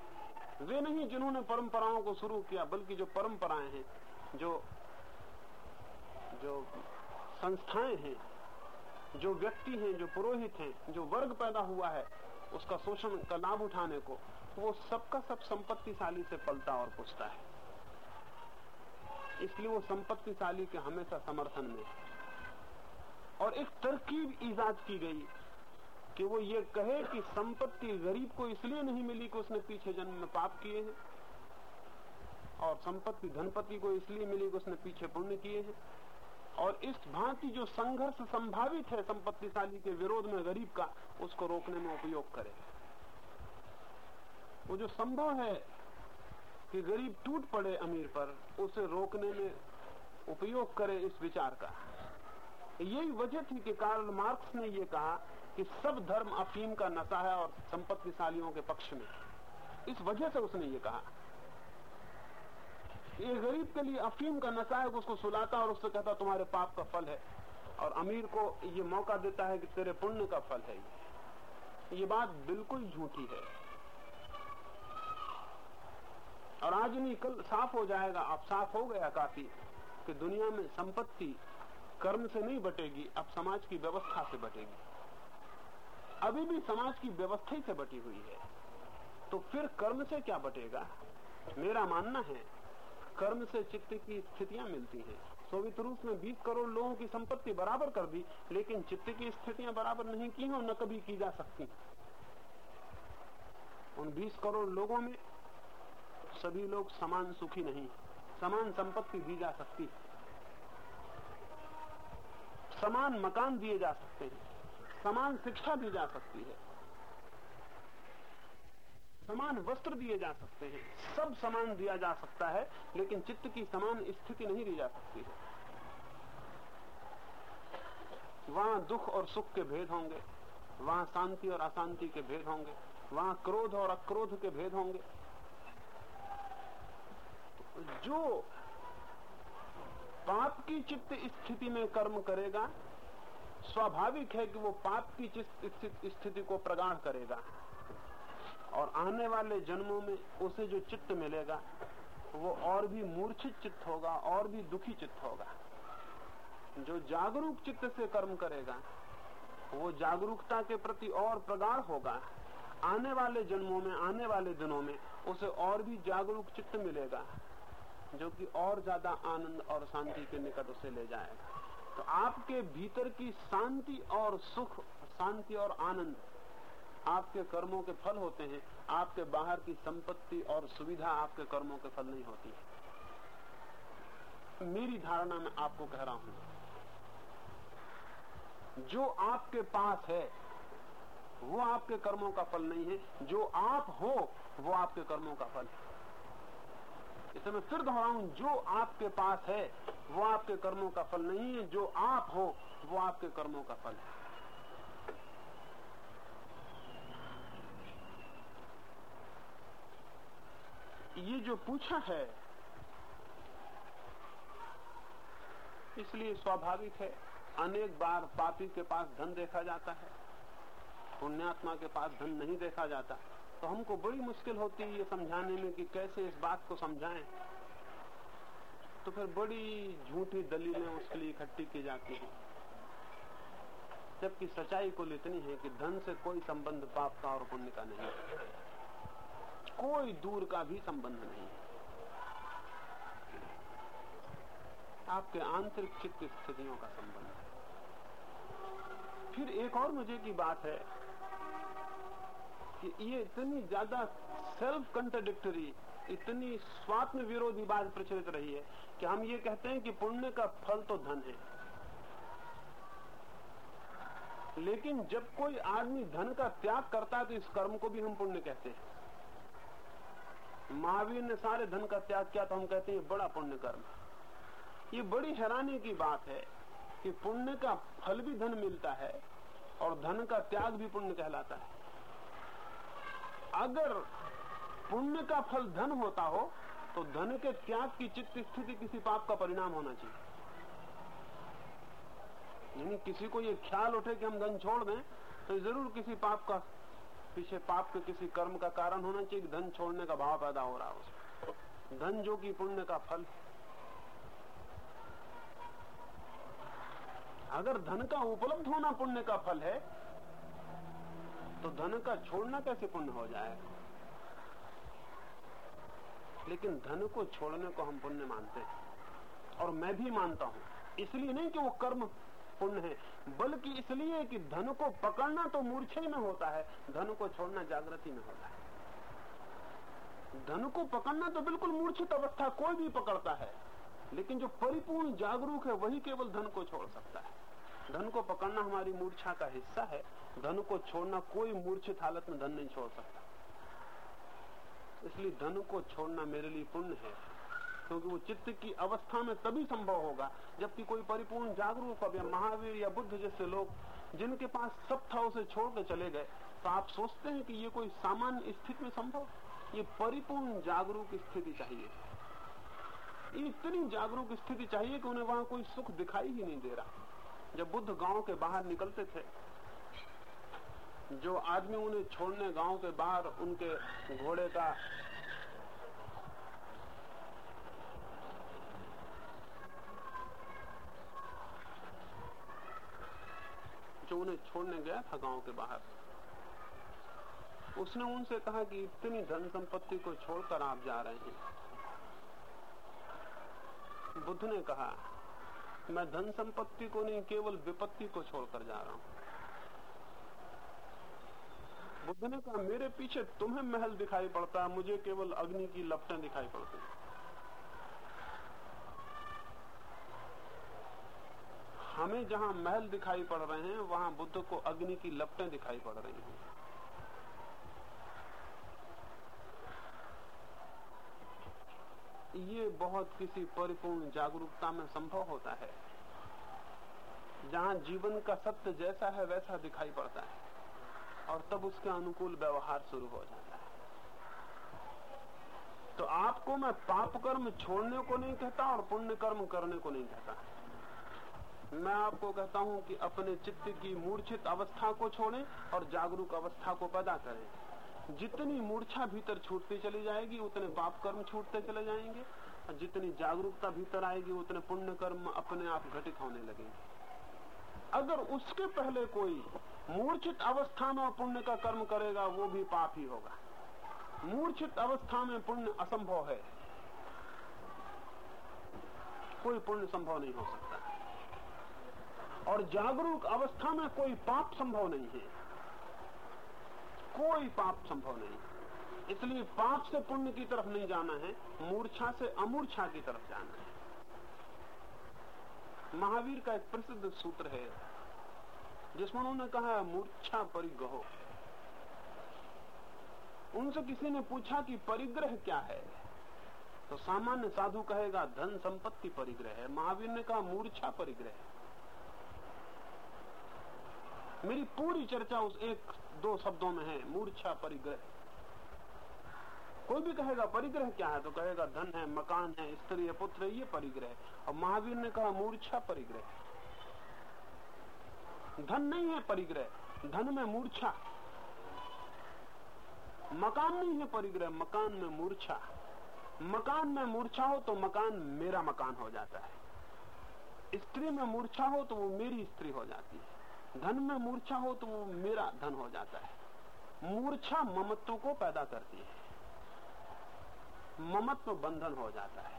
वे नहीं जिन्होंने परंपराओं को शुरू किया, बल्कि जो परंपराएँ हैं, जो जो संस्थाएँ हैं, जो व्यक्ति हैं, जो पुरोहित हैं, जो वर्ग पैदा हुआ है, उसका शोषण का लाभ उठाने को, वो सबका सब संपत्तिशाली से पलता और पूछता है। इसलिए वो संपत्तिशाली के हमेशा समर्थन में और एक तरकीब ईजाद की गई कि वो ये कहे कि संपत्ति गरीब को इसलिए नहीं मिली कि उसने पीछे जन्म में पाप किए हैं, और संपत्ति धनपति को इसलिए मिली कि उसने पीछे पुण्य किए हैं। और इस भांति जो संघर्ष संभावित है संपत्तिशाली के विरोध में गरीब का, उसको रोकने में उपयोग करे। वो जो संभव है कि गरीब टूट पड़े अमीर पर, उसे रोकने में उपयोग करे इस विचार का। यही वजह थी कि कार्ल मार्क्स ने यह कहा कि सब धर्म अफीम का नशा है और संपत्तिशालियों के पक्ष में। इस वजह से उसने ये कहा। ये गरीब के लिए अफीम का नशा है, उसको सुलाता और उससे कहता तुम्हारे पाप का फल है। और अमीर को ये मौका देता है कि तेरे पुण्य का फल है ये बात बिल्कुल झूठी है। और आज नहीं, कल साफ़ हो जाएगा। अब साफ़ हो गया काफ़ी कि दुनिया में संपत्ति कर्म से नहीं बटेगी, अब समाज की व्यवस्था से बटेगी। अभी भी समाज की व्यवस्था ही से बटी हुई है। तो फिर कर्म से क्या बटेगा? मेरा मानना है, कर्म से चित्त की स्थितियाँ मिलती हैं। सोवियत रूस में 20 करोड़ लोगों की संपत्ति बराबर कर दी, लेकिन चित्त की स्थितियाँ बराबर नहीं की और न कभी की जा सकती। उन 20 करोड़ लोगों में सभी लोग समान सुखी नहीं, समान संपत्ति दी जा सकती समान मकान दिए जा सकते हैं, समान शिक्षा दी जा सकती है, समान वस्त्र दिए जा सकते हैं, सब समान दिया जा सकता है, लेकिन चित्त की समान स्थिति नहीं दी जा सकती है। वहाँ दुख और सुख के भेद होंगे, वहाँ शांति और अशांति के भेद होंगे, वहाँ क्रोध और अक्रोध के भेद होंगे। जो पाप की चित्त स्थिति में कर्म करेगा, स्वाभाविक है कि वो पाप की चित्त स्थिति को प्रगाढ़ करेगा। और आने वाले जन्मों में उसे जो चित्त मिलेगा, वो और भी मूर्छित चित्त होगा, और भी दुखी चित्त होगा। जो जागरूक चित्त से कर्म करेगा, वो जागरूकता के प्रति और प्रगाढ़ होगा। आने वाले जन्मों में, आने वाले दिनों में उसे और भी जागरूक चित्त मिलेगा। जो कि और ज़्यादा आनंद और शांति के निकट उसे ले जाएगा तो आपके भीतर की शांति और सुख, शांति और आनंद आपके कर्मों के फल होते हैं। आपके बाहर की संपत्ति और सुविधा आपके कर्मों के फल नहीं होती है। मेरी धारणा में आपको कह रहा हूँ। जो आपके पास है, वो आपके कर्मों का फल नहीं है। जो आप हो, वो आपके कर्मों का फल है। इसे मैं फिर दोहराऊं, जो आपके पास है, वो आपके कर्मों का फल नहीं है। जो आप हो, वो आपके कर्मों का फल है। ये जो पूछा है, इसलिए स्वाभाविक है, अनेक बार पापी के पास धन देखा जाता है, पुण्यात्मा के पास धन नहीं देखा जाता। तो हमको बड़ी मुश्किल होती है ये समझाने में कि कैसे इस बात को समझाएँ। तो फिर बड़ी झूठी दलीलें उसके लिए इकट्ठी की जाती हैं। जबकि सच्चाई कुल इतनी है कि धन से कोई संबंध पाप का और पुण्य का नहीं कोई दूर का भी संबंध नहीं आपके आंतरिक चित्त स्थितियों का संबंध है। फिर एक और मुझे की बात है। कि ये इतनी ज़्यादा सेल्फ कंट्रडिक्टरी इतनी स्वात्म विरोधी बात प्रचलित रही है कि हम ये कहते हैं कि पुण्य का फल तो धन है। लेकिन जब कोई आदमी धन का त्याग करता है तो इस कर्म को भी हम पुण्य कहते हैं। महावीर ने सारे धन का त्याग किया तो हम कहते हैं बड़ा पुण्य कर्म ये बड़ी हैरानी की बात है कि पुण्य का फल भी धन मिलता है और धन का त्याग भी पुण्य कहलाता है। अगर पुण्य का फल धन होता हो तो धन के त्याग की चित्त स्थिति किसी पाप का परिणाम होना चाहिए। यानी किसी को ये ख्याल उठे कि हम धन छोड़ दें तो ज़रूर किसी पाप का, पीछे पाप के किसी कर्म का कारण होना चाहिए कि धन छोड़ने का भाव पैदा हो रहा है धन जो कि पुण्य का फल अगर धन का उपलब्ध होना पुण्य का फल है तो धन का छोड़ना कैसे पुण्य हो जाएगा? लेकिन धन को छोड़ने को हम पुण्य मानते हैं। और मैं भी मानता हूँ, इसलिए नहीं कि वो कर्म पुण्य है, बल्कि इसलिए कि धन को पकड़ना तो मूर्छे में होता है, धन को छोड़ना जागृति में होता है। धन को पकड़ना तो बिल्कुल मूर्छित अवस्था कोई भी पकड़ता है, लेकिन जो परिपूर्ण जागरूक है, वही केवल धन को छोड़ सकता है। धन को पकड़ना हमारी मूर्छा का हिस्सा है धन को छोड़ना कोई मूर्छित हालत में धन नहीं छोड़ सकता। इसलिए धन को छोड़ना मेरे लिए पुण्य है, क्योंकि वो चित्त की अवस्था में तभी संभव होगा, जबकि कोई परिपूर्ण जागरूक अब या महावीर या बुद्ध जैसे लोग, जिनके पास सब था उसे छोड़ के चले गए तो आप सोचते हैं कि ये कोई सामान्य स्थिति में संभव ये परिपूर्ण जागरूक स्थिति चाहिए। इतनी जागरूक स्थिति चाहिए कि उन्हें वहाँ कोई सुख दिखाई ही नहीं दे रहा। जब बुद्ध गाँव के बाहर निकलते थे जो आदमी उन्हें छोड़ने गाँव के बाहर उनके घोड़े का जो उन्हें छोड़ने गया था गाँव के बाहर, उसने उनसे कहा कि इतनी धन संपत्ति को छोड़कर आप जा रहे हैं। बुद्ध ने कहा, मैं धन संपत्ति को नहीं, केवल विपत्ति को छोड़कर जा रहा हूँ। बुद्ध ने कहा, मेरे पीछे तुम्हें महल दिखाई पड़ता है मुझे केवल अग्नि की लपटें दिखाई पड़ती। हमें जहाँ महल दिखाई पड़ रहे हैं, वहाँ बुद्ध को अग्नि की लपटें दिखाई पड़ रही हैं। ये बहुत किसी परिपूर्ण जागरूकता में संभव होता है। जहाँ जीवन का सत्य जैसा है, वैसा दिखाई पड़ता है। और तब उसके अनुकूल व्यवहार शुरू हो जाता है। तो आपको मैं पाप कर्म छोड़ने को नहीं कहता और पुण्य कर्म करने को नहीं कहता। मैं आपको कहता हूँ कि अपने चित्त की मूर्छित अवस्था को छोड़ें और जागरूक अवस्था को पैदा करें। जितनी मूर्छा भीतर छूटती चली जाएगी, उतने पाप कर्म छूटते चले जाएँगे। और जितनी जागरूकता भीतर आएगी, उतने पुण्य कर्म अपने आप घटित होने लगेंगे। अगर उसके पहले कोई मूर्छित अवस्था में पुण्य का कर्म करेगा, वो भी पाप ही होगा। मूर्छित अवस्था में पुण्य असंभव है। कोई पुण्य संभव नहीं हो सकता। और जागरूक अवस्था में कोई पाप संभव नहीं है। कोई पाप संभव नहीं। इसलिए पाप से पुण्य की तरफ़ नहीं जाना है, मूर्छा से अमूर्छा की तरफ़ जाना है। महावीर का एक प्रसिद्ध सूत्र है जिसमें उन्होंने कहा, मूर्छा परिग्रहो। उनसे किसी ने पूछा कि परिग्रह क्या है? तो सामान्य साधु कहेगा, धन संपत्ति परिग्रह है। महावीर ने कहा, मूर्छा परिग्रह मेरी पूरी चर्चा उस एक दो शब्दों में है, मूर्छा परिग्रह कोई भी कहेगा, परिग्रह क्या है? तो कहेगा, धन है, मकान है, स्त्री है, पुत्र है, ये परिग्रह और महावीर ने कहा, मूर्छा परिग्रह धन नहीं है परिग्रह, धन में मूर्छा। मकान नहीं है परिग्रह, मकान में मूर्छा। मकान में मूर्छा हो तो मकान मेरा मकान हो जाता है। स्त्री में मूर्छा हो तो वो मेरी स्त्री हो जाती है। धन में मूर्छा हो तो वो मेरा धन हो जाता है। मूर्छा ममत्व को पैदा करती है। ममत्व बंधन हो जाता है।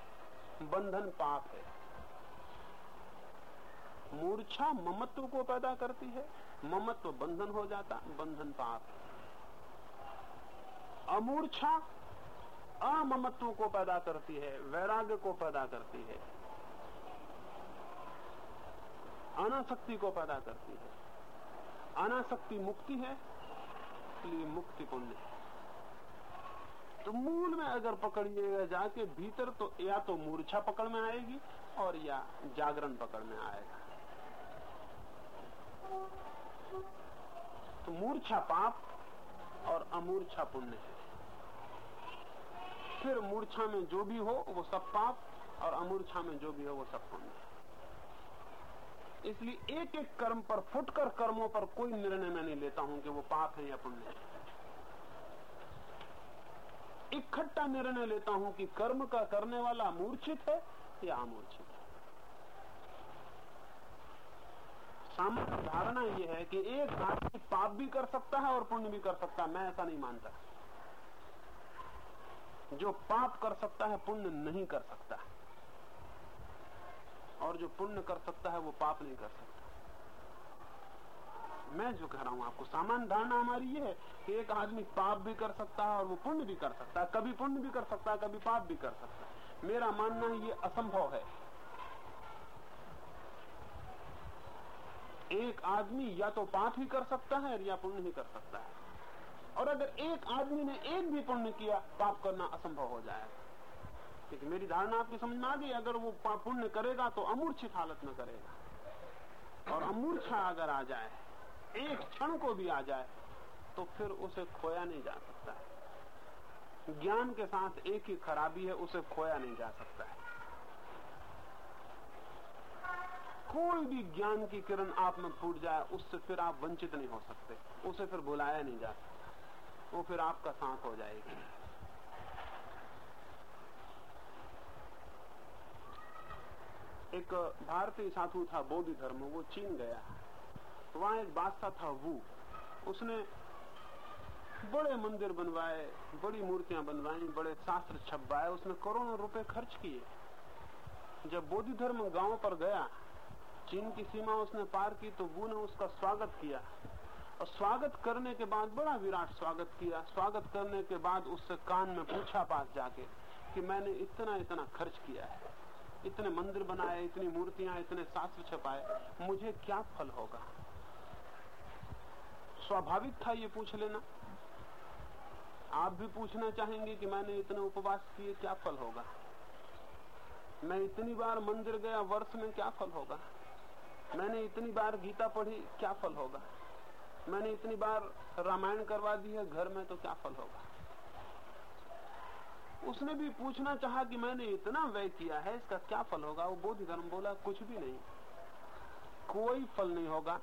बंधन पाप है। मूर्छा ममत्व को पैदा करती है। ममत्व बंधन हो जाता, बंधन पाप। अमूर्छा अममत्व को पैदा करती है, वैराग्य को पैदा करती है। अनासक्ति को पैदा करती है। अनासक्ति मुक्ति है, इसलिए मुक्ति पुण्य है। तो मूल में अगर पकड़िएगा जाके, भीतर तो या तो मूर्छा पकड़ में आएगी और या जागरण पकड़ में आएगा। तो मूर्छा पाप और अमूर्छा पुण्य है। फिर मूर्छा में जो भी हो, वो सब पाप और अमूर्छा में जो भी हो, वो सब पुण्य है। इसलिए एक एक कर्म पर, फुटकर कर्मों पर कोई निर्णय मैं नहीं लेता हूँ कि वो पाप है या पुण्य है। इकट्ठा निर्णय लेता हूँ कि कर्म का करने वाला मूर्छित है या अमूर्छित है सामान्य धारणा यह है कि एक आदमी पाप भी कर सकता है और पुण्य भी कर सकता है, मैं ऐसा नहीं मानता। जो पाप कर सकता है, पुण्य नहीं कर सकता। और जो पुण्य कर सकता है, वो पाप नहीं कर सकता। मैं जो कह रहा हूँ आपको, सामान्य धारणा हमारी ये है कि एक आदमी पाप भी कर सकता है और वो पुण्य भी कर सकता है। कभी पुण्य भी कर सकता है, कभी पाप भी कर सकता है। मेरा मानना ये असंभव है। एक आदमी या तो पाप ही कर सकता है या पुण्य ही कर सकता है। और अगर एक आदमी ने एक भी पुण्य किया, पाप करना असंभव हो जाएगा। क्योंकि मेरी धारणा आपकी समझ में आ गई, अगर वो पुण्य करेगा तो अमूर्छित हालत में करेगा। और अमूर्छा अगर आ जाए, एक क्षण को भी आ जाए तो फिर उसे खोया नहीं जा सकता ज्ञान के साथ एक ही खराबी है, उसे खोया नहीं जा सकता है। कोई भी ज्ञान की किरण आप में फूट जाए, उससे फिर आप वंचित नहीं हो सकते। उसे फिर बुलाया नहीं जा सकता। वो फिर आपका साथ हो जाएगी। एक भारतीय साधु था बौद्ध धर्म, वो चीन गया। वहाँ एक बादशाह था, वो। उसने बड़े मंदिर बनवाए, बड़ी मूर्तियाँ बनवाई, बड़े शास्त्र छपवाए, उसने करोड़ों रुपए खर्च किए। जब बोधि धर्म गाँव पर गया चीन की सीमा उसने पार की तो वो ने उसका स्वागत किया। और स्वागत करने के बाद बड़ा विराट स्वागत किया। स्वागत करने के बाद उससे कान में पूछा पास जाके कि मैंने इतना इतना खर्च किया है। इतने मंदिर बनाए, इतनी मूर्तियाँ, इतने शास्त्र छपाए, मुझे क्या फल होगा? स्वाभाविक था ये पूछ लेना। आप भी पूछना चाहेंगे कि मैंने इतने उपवास किए, क्या फल होगा? मैं इतनी बार मंदिर गया, वर्ष में क्या फल होगा? मैंने इतनी बार गीता पढ़ी, क्या फल होगा? मैंने इतनी बार रामायण करवा दी है, घर में तो क्या फल होगा? उसने भी पूछना चाहा कि मैंने इतना व्यय किया है, इसका क्या फल होगा? वो बोध धर्म बोला, कुछ भी नहीं। कोई फल नहीं होगा,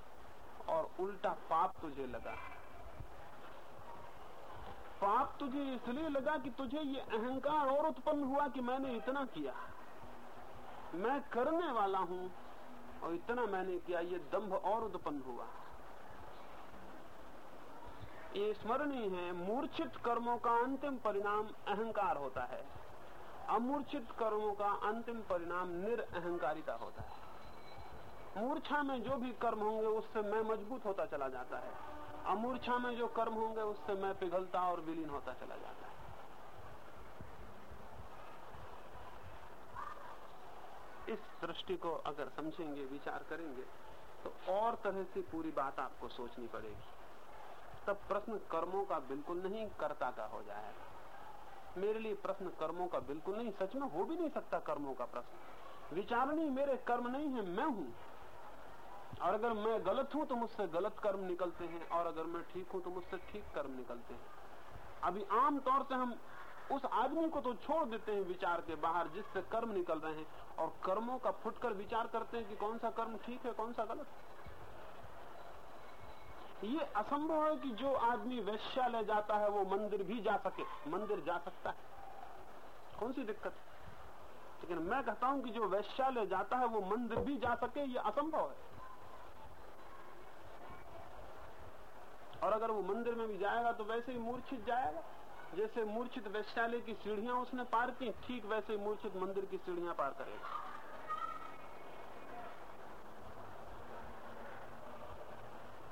और उल्टा पाप तुझे लगा। पाप तुझे इसलिए लगा कि तुझे ये अहंकार और उत्पन्न हुआ कि मैंने इतना किया। मैं करने वाला हूँ और इतना मैंने किया, ये दंभ और उत्पन्न हुआ। ये स्मरणीय है, मूर्छित कर्मों का अंतिम परिणाम अहंकार होता है। अमूर्छित कर्मों का अंतिम परिणाम निरअहकारिता होता है। मूर्छा में जो भी कर्म होंगे, उससे मैं मज़बूत होता चला जाता है। अमूर्छा में जो कर्म होंगे, उससे मैं पिघलता और विलीन होता चला जाता है इस दृष्टि को अगर समझेंगे, विचार करेंगे तो और तरह से पूरी बात आपको सोचनी पड़ेगी। तब प्रश्न कर्मों का बिल्कुल नहीं कर्ता का हो जाएगा मेरे लिए प्रश्न कर्मों का बिल्कुल नहीं, सच में हो भी नहीं सकता कर्मों का प्रश्न। विचारणी मेरे कर्म नहीं है, मैं हूँ। और अगर मैं गलत हूँ तो मुझसे गलत कर्म निकलते हैं, और अगर मैं ठीक हूँ तो मुझसे ठीक कर्म निकलते हैं। अभी आम तौर से हम उस आदमी को तो छोड़ देते हैं विचार के बाहर, जिससे कर्म निकल रहे हैं। और कर्मों का फुटकर विचार करते हैं कि कौन सा कर्म ठीक है, कौन सा गलत ये असंभव है कि जो आदमी वैश्यालय जाता है, वो मंदिर भी जा सके। मंदिर जा सकता है। कौन सी दिक्कत है? लेकिन मैं कहता हूँ कि जो वैश्यालय जाता है, वो मंदिर भी जा सके, ये असंभव है। और अगर वो मंदिर में भी जाएगा तो वैसे ही मूर्छित जाएगा। जैसे मूर्छित वैश्यालय की सीढ़ियाँ उसने पार की, ठीक वैसे मूर्छित मंदिर की सीढ़ियाँ पार करेगा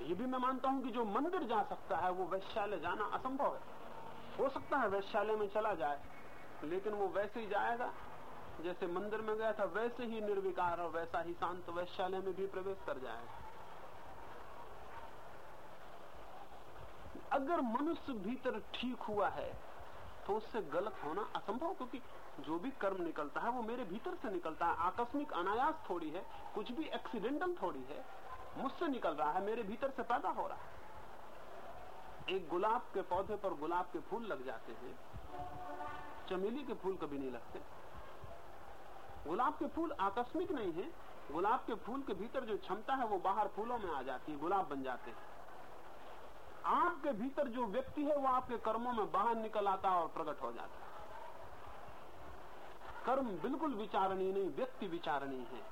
ये भी मैं मानता हूँ कि जो मंदिर जा सकता है, वो वैश्यालय जाना असंभव है। हो सकता है वैश्यालय में चला जाए, लेकिन वो वैसे ही जाएगा। जैसे मंदिर में गया था, वैसे ही निर्विकार और वैसा ही शांत वैश्यालय में भी प्रवेश कर जाएगा। अगर मनुष्य भीतर ठीक हुआ है तो उससे गलत होना असंभव, क्योंकि जो भी कर्म निकलता है, वो मेरे भीतर से निकलता है। आकस्मिक अनायास थोड़ी है, कुछ भी एक्सीडेंटल थोड़ी है, मुझसे निकल रहा है, मेरे भीतर से पैदा हो रहा है। एक गुलाब के पौधे पर गुलाब के फूल लग जाते हैं। चमेली के फूल कभी नहीं लगते। गुलाब के फूल आकस्मिक नहीं है। गुलाब के फूल के भीतर जो क्षमता है, वो बाहर फूलों में आ जाती है, गुलाब बन जाते हैं। आपके भीतर जो व्यक्ति है, वो आपके कर्मों में बाहर निकल आता है और प्रकट हो जाता है। कर्म बिल्कुल विचारणीय नहीं, व्यक्ति विचारणीय है।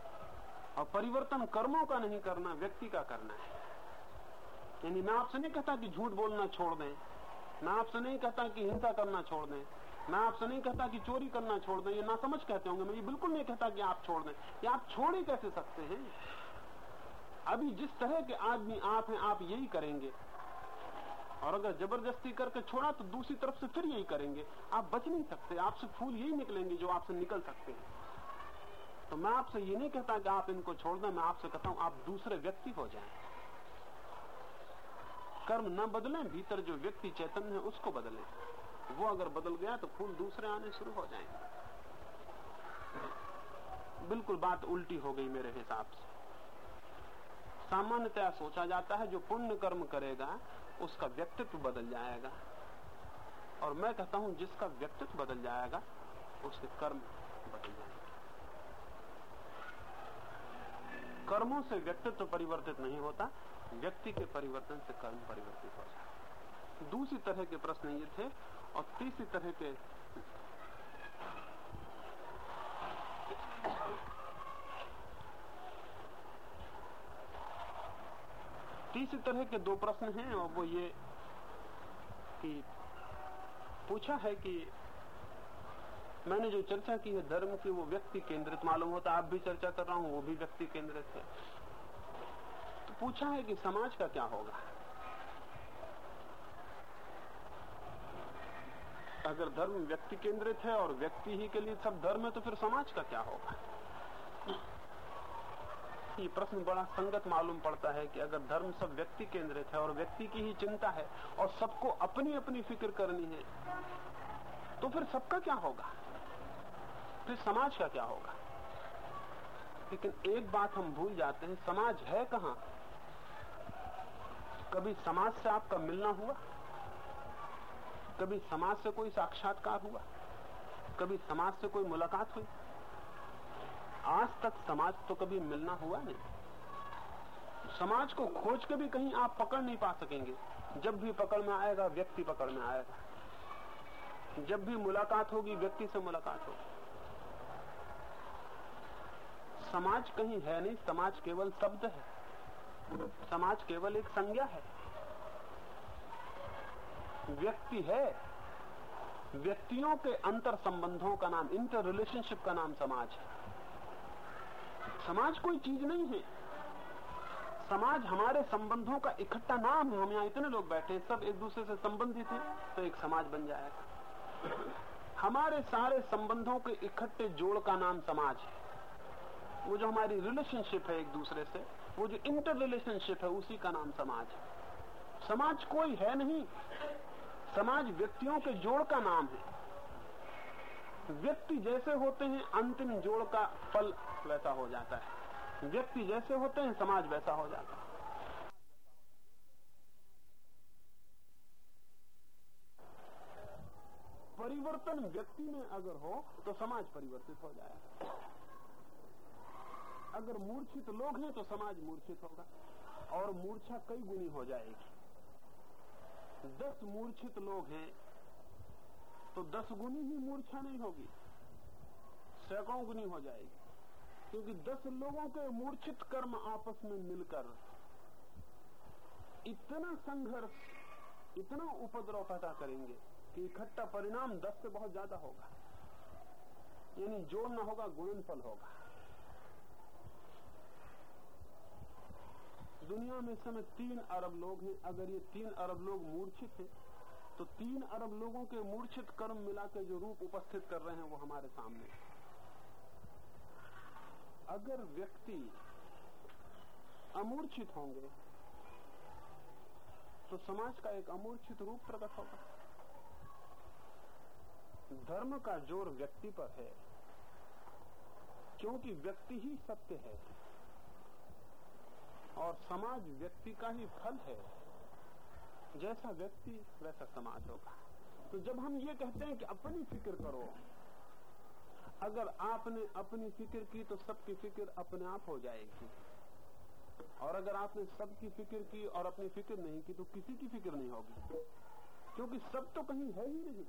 और परिवर्तन कर्मों का नहीं करना, व्यक्ति का करना है। यानी मैं आपसे नहीं कहता कि झूठ बोलना छोड़ दें मैं आपसे नहीं कहता कि हिंसा करना छोड़ दें मैं आपसे नहीं कहता कि चोरी करना छोड़ दें। ये ना समझ कहते होंगे, मैं ये बिल्कुल नहीं कहता कि आप छोड़ दें। ये आप छोड़ ही कैसे सकते हैं? अभी जिस तरह के आदमी आप हैं, आप यही करेंगे। और अगर ज़बरदस्ती करके छोड़ा तो दूसरी तरफ़ से फिर यही करेंगे। आप बच नहीं सकते, आपसे फूल यही निकलेंगे जो आपसे निकल सकते हैं। तो मैं आपसे ये नहीं कहता कि आप इनको छोड़ दें, मैं आपसे कहता हूँ, आप दूसरे व्यक्ति हो जाएँ। कर्म न बदलें, भीतर जो व्यक्ति चैतन्य है, उसको बदलें। वो अगर बदल गया तो फूल दूसरे आने शुरू हो जाएँगे। बिल्कुल बात उल्टी हो गई मेरे हिसाब से। सामान्यतया सोचा जाता है, जो पुण्य कर्म करेगा उसका व्यक्तित्व बदल जाएगा। और मैं कहता हूँ, जिसका व्यक्तित्व बदल जाएगा, उसके कर्म बदल जाएँगे। कर्मों से व्यक्तित्व परिवर्तित नहीं होता, व्यक्ति के परिवर्तन से कर्म परिवर्तित हो जाता दूसरी तरह के प्रश्न ये थे, और तीसरी तरह के तीसरी तरह के दो प्रश्न हैं और वो ये कि पूछा है कि मैंने जो चर्चा की है धर्म की, वो व्यक्ति केंद्रित मालूम होता आप भी चर्चा कर रहा हूँ, वो भी व्यक्ति केंद्रित है। तो पूछा है कि समाज का क्या होगा? अगर धर्म व्यक्ति केंद्रित है और व्यक्ति ही के लिए सब धर्म है तो फिर समाज का क्या होगा? ये प्रश्न बड़ा संगत मालूम पड़ता है कि अगर धर्म सब व्यक्ति केंद्रित है और व्यक्ति की ही चिंता है और सबको अपनी अपनी फ़िक्र करनी है तो फिर सबका क्या होगा? फिर समाज का क्या होगा? लेकिन एक बात हम भूल जाते हैं, समाज है कहाँ? कभी समाज से आपका मिलना हुआ? कभी समाज से कोई साक्षात्कार हुआ? कभी समाज से कोई मुलाकात हुई? आज तक समाज तो कभी मिलना हुआ नहीं। समाज को खोज के भी कहीं आप पकड़ नहीं पा सकेंगे। जब भी पकड़ में आएगा, व्यक्ति पकड़ में आएगा। जब भी मुलाकात होगी, व्यक्ति से मुलाकात होगी। समाज कहीं है नहीं, समाज केवल शब्द है। समाज केवल एक संज्ञा है। व्यक्ति है। व्यक्तियों के अंतर संबंधों का नाम इंटर रिलेशनशिप का नाम समाज है। समाज कोई चीज़ नहीं है। समाज हमारे संबंधों का इकट्ठा नाम है। हम यहाँ इतने लोग बैठे सब एक दूसरे से संबंधित हैं तो एक समाज बन जाएगा। हमारे सारे संबंधों के इकट्ठे जोड़ का नाम समाज है। वो जो हमारी रिलेशनशिप है एक दूसरे से, वो जो इंटर रिलेशनशिप है, उसी का नाम समाज है। समाज कोई है नहीं। समाज व्यक्तियों के जोड़ का नाम है। व्यक्ति जैसे होते हैं, अंतिम जोड़ का फल वैसा हो जाता है। व्यक्ति जैसे होते हैं, समाज वैसा हो जाता है। परिवर्तन व्यक्ति में अगर हो तो समाज परिवर्तित हो जाएगा। अगर मूर्छित लोग हैं तो समाज मूर्छित होगा। और मूर्छा कई गुनी हो जाएगी। दस मूर्छित लोग हैं तो दस गुनी ही मूर्छा नहीं होगी। सैकड़ों गुनी हो जाएगी। क्योंकि दस लोगों के मूर्छित कर्म आपस में मिलकर इतना संघर्ष, इतना उपद्रव पैदा करेंगे कि इकट्ठा परिणाम दस से बहुत ज़्यादा होगा। यानी जोड़ न होगा, गुणनफल होगा। दुनिया में इस समय तीन अरब लोग हैं। अगर ये तीन अरब लोग मूर्छित हैं तो तीन अरब लोगों के मूर्छित कर्म मिला के जो रूप उपस्थित कर रहे हैं, वो हमारे सामने अगर व्यक्ति अमूर्छित होंगे तो समाज का एक अमूर्छित रूप प्रकट होगा। धर्म का ज़ोर व्यक्ति पर है, क्योंकि व्यक्ति ही सत्य है, और समाज व्यक्ति का ही फल है। जैसा व्यक्ति, वैसा समाज होगा। तो जब हम ये कहते हैं कि अपनी फ़िक्र करो अगर आपने अपनी फ़िक्र की तो सबकी फ़िक्र अपने आप हो जाएगी। और अगर आपने सबकी फ़िक्र की और अपनी फ़िक्र नहीं की तो किसी की फ़िक्र नहीं होगी। क्योंकि सब तो कहीं है ही नहीं।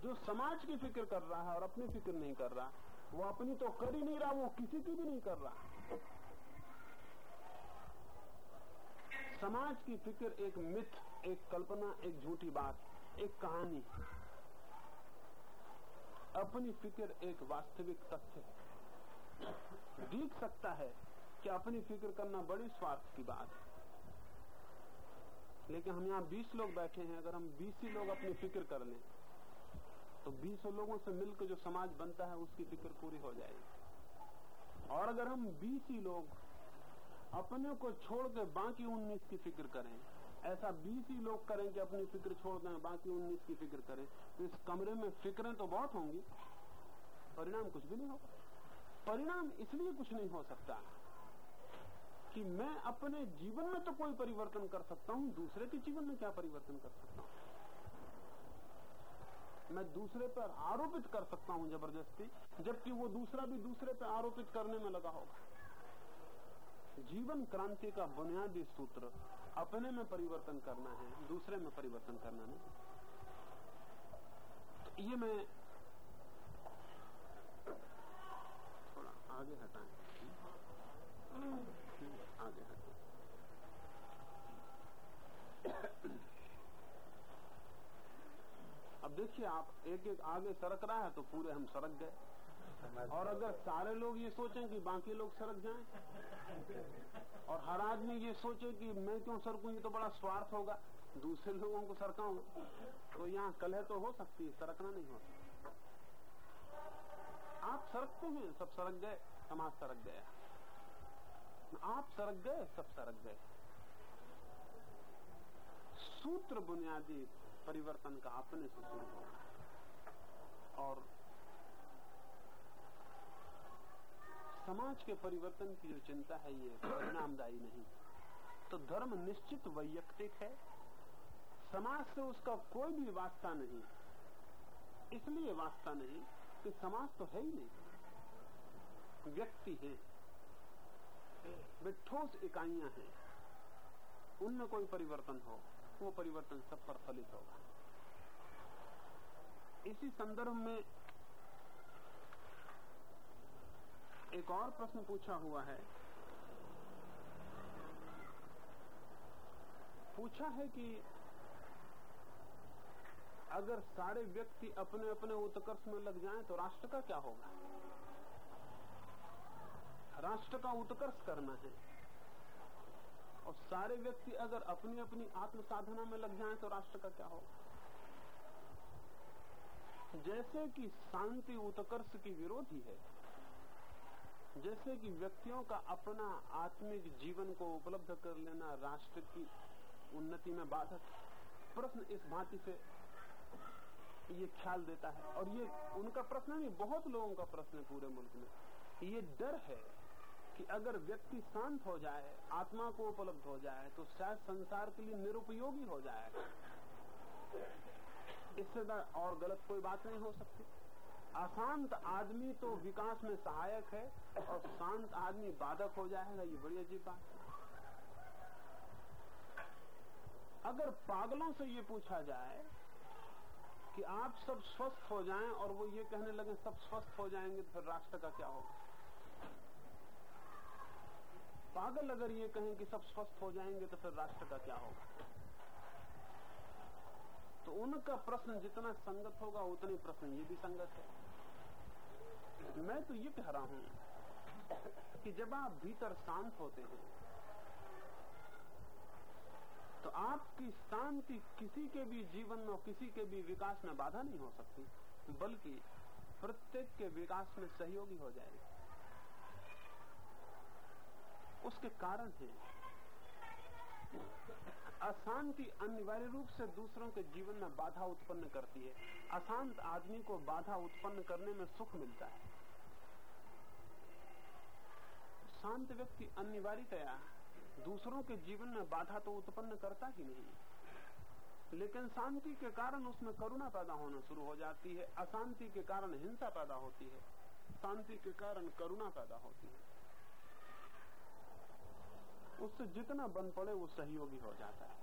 जो समाज की फ़िक्र कर रहा है और अपनी फ़िक्र नहीं कर रहा, वो अपनी तो कर ही नहीं रहा, वो किसी की भी नहीं कर रहा। समाज की फ़िक्र एक मिथ, एक कल्पना, एक झूठी बात, एक कहानी। अपनी फ़िक्र एक वास्तविक तथ्य है। दिख सकता है कि अपनी फ़िक्र करना बड़ी स्वार्थ की बात है। लेकिन हम यहाँ 20 लोग बैठे हैं, अगर हम 20 ही लोग अपनी फ़िक्र कर लें तो 20 लोगों से मिलकर जो समाज बनता है, उसकी फ़िक्र पूरी हो जाएगी। और अगर हम 20 ही लोग अपने को छोड़ के बाकी 19 की फ़िक्र करें ऐसा 20 ही लोग करें कि अपनी फ़िक्र छोड़ दें, बाकी 19 की फ़िक्र करें। तो इस कमरे में फिक्रें तो बहुत होंगी। परिणाम कुछ भी नहीं होगा। परिणाम इसलिए कुछ नहीं हो सकता कि मैं अपने जीवन में तो कोई परिवर्तन कर सकता हूँ, दूसरे के जीवन में क्या परिवर्तन कर सकता हूँ? मैं दूसरे पर आरोपित कर सकता हूँ ज़बरदस्ती, जबकि वो दूसरा भी दूसरे पर आरोपित करने में लगा होगा। जीवन क्रांति का बुनियादी सूत्र अपने में परिवर्तन करना है, दूसरे में परिवर्तन करना नहीं। तो ये मैं थोड़ा आगे हटाएँ आगे हटाएँ अब देखिए, आप एक एक आगे सरक रहा है तो पूरे हम सरक गए। और अगर सारे लोग ये सोचें कि बाकी लोग सरक जाएँ, और हर आदमी ये सोचे कि मैं क्यों सरकूं, ये तो बड़ा स्वार्थ होगा, दूसरे लोगों को सरकाऊं तो यहाँ कलह तो हो सकती है, सरकना नहीं हो आप सरकते हैं, सब सरक गए, समाज सरक गया। आप सरक गए, सब सरक गए। सूत्र बुनियादी परिवर्तन का अपने से शुरू होगा। और समाज के परिवर्तन की जो चिंता है ये परिणामदायी नहीं। तो धर्म निश्चित वैयक्तिक है। समाज से उसका कोई भी वास्ता नहीं। इसलिए वास्ता नहीं कि समाज तो है ही नहीं। व्यक्ति है। वे ठोस इकाइयाँ हैं। उनमें कोई परिवर्तन हो, वो परिवर्तन सब पर फलित होगा। इसी संदर्भ में एक और प्रश्न पूछा हुआ है। पूछा है कि अगर सारे व्यक्ति अपने अपने उत्कर्ष में लग जाएँ तो राष्ट्र का क्या होगा? राष्ट्र का उत्कर्ष करना है। और सारे व्यक्ति अगर अपनी अपनी आत्म साधना में लग जाएँ तो राष्ट्र का क्या होगा? जैसे कि शांति उत्कर्ष की विरोधी है जैसे कि व्यक्तियों का अपना आत्मिक जीवन को उपलब्ध कर लेना राष्ट्र की उन्नति में बाधक प्रश्न इस भांति से ये ख्याल देता है। और ये उनका प्रश्न नहीं, बहुत लोगों का प्रश्न है पूरे मुल्क में। ये डर है कि अगर व्यक्ति शांत हो जाए, आत्मा को उपलब्ध हो जाए तो शायद संसार के लिए निरुपयोगी हो जाए। इससे और गलत कोई बात नहीं हो सकती। अशांत आदमी तो विकास में सहायक है और शांत आदमी बाधक हो जाएगा, ये बड़ी अजीब बात। अगर पागलों से ये पूछा जाए कि आप सब स्वस्थ हो जाएँ और वो ये कहने लगे, सब स्वस्थ हो जाएँगे तो फिर राष्ट्र का क्या होगा? पागल अगर ये कहें कि सब स्वस्थ हो जाएँगे तो फिर राष्ट्र का क्या होगा? तो उनका प्रश्न जितना संगत होगा, उतने प्रश्न ये भी संगत है। मैं तो ये कह रहा हूँ कि जब आप भीतर शांत होते हैं तो आपकी शांति किसी के भी जीवन में किसी के भी विकास में बाधा नहीं हो सकती, बल्कि प्रत्येक के विकास में सहयोगी हो जाएगी। उसके कारण है, अशांति अनिवार्य रूप से दूसरों के जीवन में बाधा उत्पन्न करती है। अशांत आदमी को बाधा उत्पन्न करने में सुख मिलता है। शांत व्यक्ति अनिवार्यतया दूसरों के जीवन में बाधा तो उत्पन्न करता ही नहीं। लेकिन शांति के कारण उसमें करुणा पैदा होना शुरू हो जाती है, अशांति के कारण हिंसा पैदा होती है, शांति के कारण करुणा पैदा होती है। उससे जितना बन पड़े वो सहयोगी हो जाता है।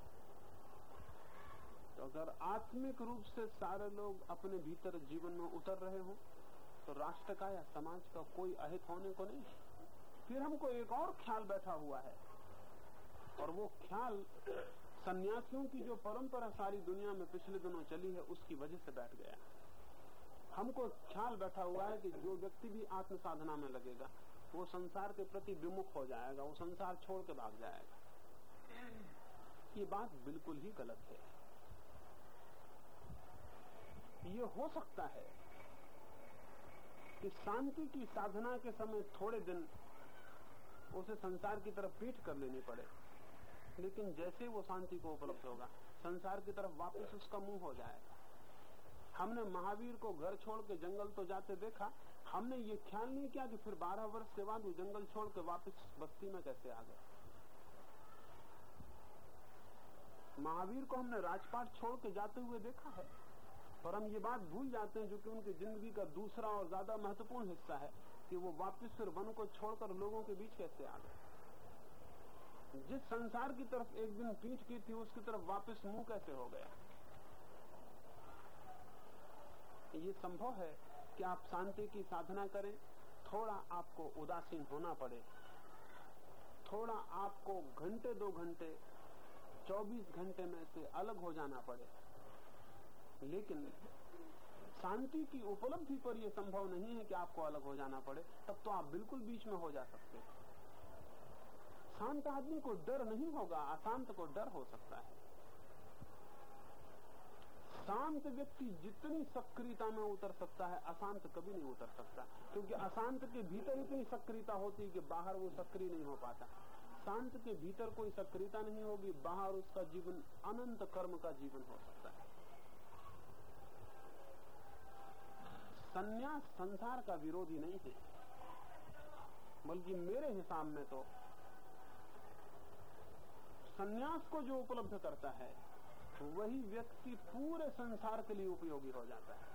तो अगर आत्मिक रूप से सारे लोग अपने भीतर जीवन में उतर रहे हो तो राष्ट्र का या समाज का कोई अहित होने को नहीं फिर हमको एक और ख्याल बैठा हुआ है। और वो ख्याल सन्यासियों की जो परंपरा सारी दुनिया में पिछले दिनों चली है, उसकी वजह से बैठ गया। हमको ख्याल बैठा हुआ है कि जो व्यक्ति भी आत्म साधना में लगेगा, वो संसार के प्रति विमुख हो जाएगा, वो संसार छोड़ के भाग जाएगा। ये बात बिल्कुल ही गलत है। ये हो सकता है कि शांति की साधना के समय थोड़े दिन उसे संसार की तरफ़ पीठ कर लेनी पड़े। लेकिन जैसे वो शांति को उपलब्ध होगा, संसार की तरफ़ वापस उसका मुँह हो जाएगा। हमने महावीर को घर छोड़ के जंगल तो जाते देखा, हमने ये ख्याल नहीं किया कि फिर 12 वर्ष के बाद वो जंगल छोड़ के वापस बस्ती में कैसे आ गए। महावीर को हमने राजपाट छोड़ के जाते हुए देखा है, पर हम ये बात भूल जाते हैं जो कि उनकी ज़िंदगी का दूसरा और ज़्यादा महत्वपूर्ण हिस्सा है। कि वो वापस फिर वन को छोड़कर लोगों के बीच कैसे आ गए? जिस संसार की तरफ़ एक दिन पीठ की थी, उसकी तरफ़ वापस मुँह कैसे हो गया? ये संभव है कि आप शांति की साधना करें, थोड़ा आपको उदासीन होना पड़े। थोड़ा आपको घंटे दो घंटे 24 घंटे में से अलग हो जाना पड़े। लेकिन शांति की उपलब्धि पर यह संभव नहीं है कि आपको अलग हो जाना पड़े, तब तो आप बिल्कुल बीच में हो जा सकते हैं। शांत आदमी को डर नहीं होगा, अशांत को डर हो सकता है। शांत व्यक्ति जितनी सक्रियता में उतर सकता है, अशांत कभी नहीं उतर सकता। क्योंकि अशांत के भीतर इतनी सक्रियता होती है कि बाहर वो सक्रिय नहीं हो पाता। शांत के भीतर कोई सक्रियता नहीं होगी, बाहर उसका जीवन अनंत कर्म का जीवन हो सकता है संन्यास संसार का विरोधी नहीं है बल्कि मेरे हिसाब में तो संन्यास को जो उपलब्ध करता है, वही व्यक्ति पूरे संसार के लिए उपयोगी हो जाता है।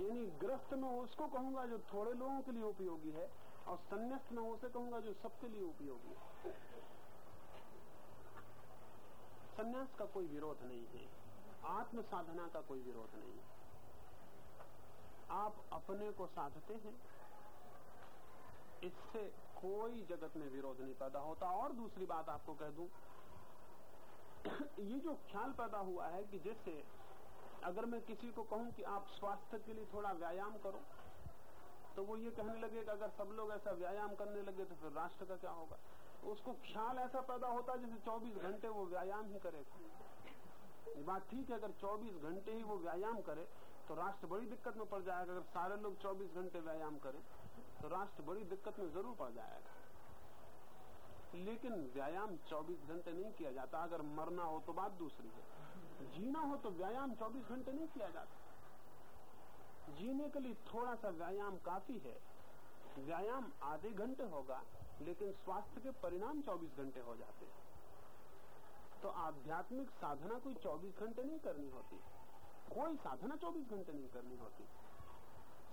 यानी ग्रस्त में उसको कहूँगा जो थोड़े लोगों के लिए उपयोगी है, और संन्यास्त में उसे कहूँगा जो सबके लिए उपयोगी है। संन्यास का कोई विरोध नहीं है। आत्म साधना का कोई विरोध नहीं आप अपने को साधते हैं। इससे कोई जगत में विरोध नहीं पैदा होता। और दूसरी बात आपको कह दूँ, ये जो ख्याल पैदा हुआ है कि जैसे अगर मैं किसी को कहूँ कि आप स्वास्थ्य के लिए थोड़ा व्यायाम करो तो वो ये कहने लगे कि अगर सब लोग ऐसा व्यायाम करने लगे तो फिर राष्ट्र का क्या होगा? उसको ख्याल ऐसा पैदा होता है जैसे 24 घंटे वो व्यायाम ही करेगा ये बात ठीक है, अगर 24 घंटे ही वो व्यायाम करे तो राष्ट्र बड़ी दिक्कत में पड़ जाएगा। अगर सारे लोग 24 घंटे व्यायाम करें तो राष्ट्र बड़ी दिक्कत में ज़रूर पड़ जाएगा। लेकिन व्यायाम 24 घंटे नहीं किया जाता। अगर मरना हो तो बात दूसरी है। जीना हो तो व्यायाम 24 घंटे नहीं किया जाता। जीने के लिए थोड़ा सा व्यायाम काफ़ी है। व्यायाम आधे घंटे होगा, लेकिन स्वास्थ्य के परिणाम 24 घंटे हो जाते हैं। तो आध्यात्मिक साधना कोई 24 घंटे नहीं करनी होती। कोई साधना 24 घंटे नहीं करनी होती।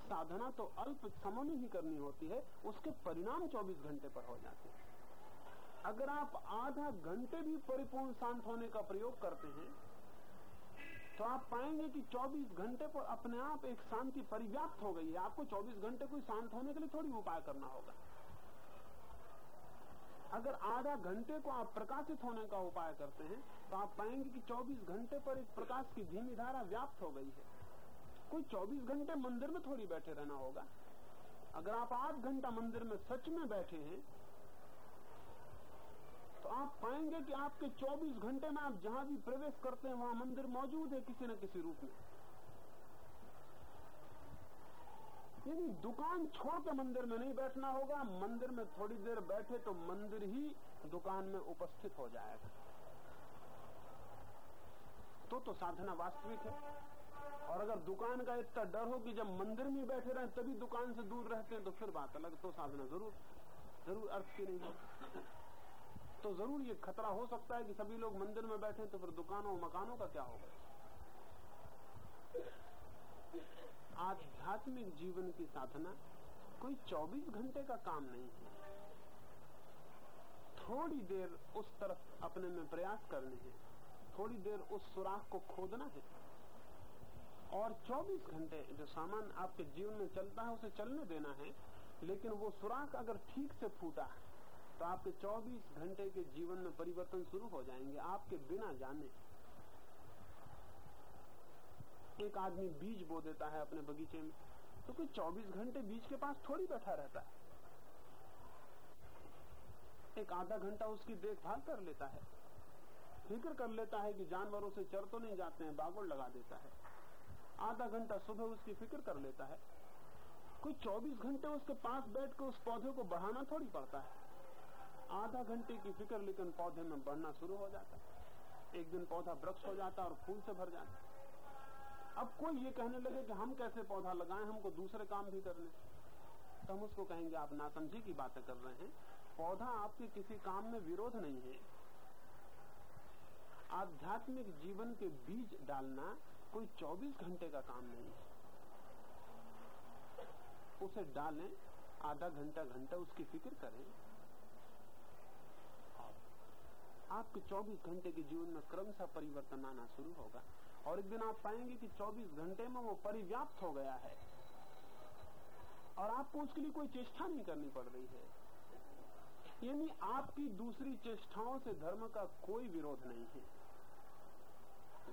साधना तो अल्प समय में ही करनी होती है, उसके परिणाम 24 घंटे पर हो जाते हैं। अगर आप आधा घंटे भी परिपूर्ण शांत होने का प्रयोग करते हैं तो आप पाएँगे कि 24 घंटे पर अपने आप एक शांति परिव्याप्त हो गई है। आपको 24 घंटे कोई शांत होने के लिए थोड़ी उपाय करना होगा। अगर आधा घंटे को आप प्रकाशित होने का उपाय करते हैं तो आप पाएँगे कि 24 घंटे पर एक प्रकाश की धीमी धारा व्याप्त हो गई है। कोई 24 घंटे मंदिर में थोड़ी बैठे रहना होगा। अगर आप आध घंटा मंदिर में सच में बैठे हैं तो आप पाएँगे कि आपके 24 घंटे में आप जहाँ भी प्रवेश करते हैं, वहाँ मंदिर मौजूद है किसी न किसी रूप में। यानी दुकान छोड़ के मंदिर में नहीं बैठना होगा। मंदिर में थोड़ी देर बैठे तो मंदिर ही दुकान में उपस्थित हो जाएगा। तो तो साधना वास्तविक है। और अगर दुकान का इतना डर हो कि जब मंदिर में बैठे रहे, तभी दुकान से दूर रहते हैं तो फिर बात अलग तो साधना ज़रूर ज़रूर अर्थ की नहीं हो। तो ज़रूर ये खतरा हो सकता है कि सभी लोग मंदिर में बैठे तो फिर दुकानों मकानों का क्या होगा? आध्यात्मिक जीवन की साधना कोई 24 घंटे का काम नहीं है थोड़ी देर उस तरफ़ अपने में प्रयास करने हैं। थोड़ी देर उस सुराख को खोदना है। और 24 घंटे जो सामान आपके जीवन में चलता है, उसे चलने देना है। लेकिन वो सुराख अगर ठीक से फूटा तो आपके 24 घंटे के जीवन में परिवर्तन शुरू हो जाएँगे। आपके बिना जाने। एक आदमी बीज बो देता है अपने बगीचे में तो कोई 24 घंटे बीज के पास थोड़ी बैठा रहता है। एक आधा घंटा उसकी देखभाल कर लेता है। फ़िक्र कर लेता है कि जानवरों से चर तो नहीं जाते हैं, बागोड़ लगा देता है। आधा घंटा सुबह उसकी फ़िक्र कर लेता है। कोई 24 घंटे उसके पास बैठ कर उस पौधे को बढ़ाना थोड़ी पड़ता है। आधा घंटे की फ़िक्र लेकिन पौधे में बढ़ना शुरू हो जाता है। एक दिन पौधा वृक्ष हो जाता है और फूल से भर जाता है। अब कोई ये कहने लगे कि हम कैसे पौधा लगाएँ, हमको दूसरे काम भी करने तो हम उसको कहेंगे, आप नासमझी की बातें कर रहे हैं। पौधा आपके किसी काम में विरोध नहीं है। आध्यात्मिक जीवन के बीज डालना कोई 24 घंटे का काम नहीं है। उसे डालें, आधा घंटा घंटा उसकी फ़िक्र करें। आपके 24 घंटे के जीवन में क्रमशः परिवर्तन आना शुरू होगा। और एक दिन आप पाएँगे कि 24 घंटे में वो परिव्याप्त हो गया है। और आपको उसके लिए कोई चेष्टा नहीं करनी पड़ रही है। यानी आपकी दूसरी चेष्टाओं से धर्म का कोई विरोध नहीं है।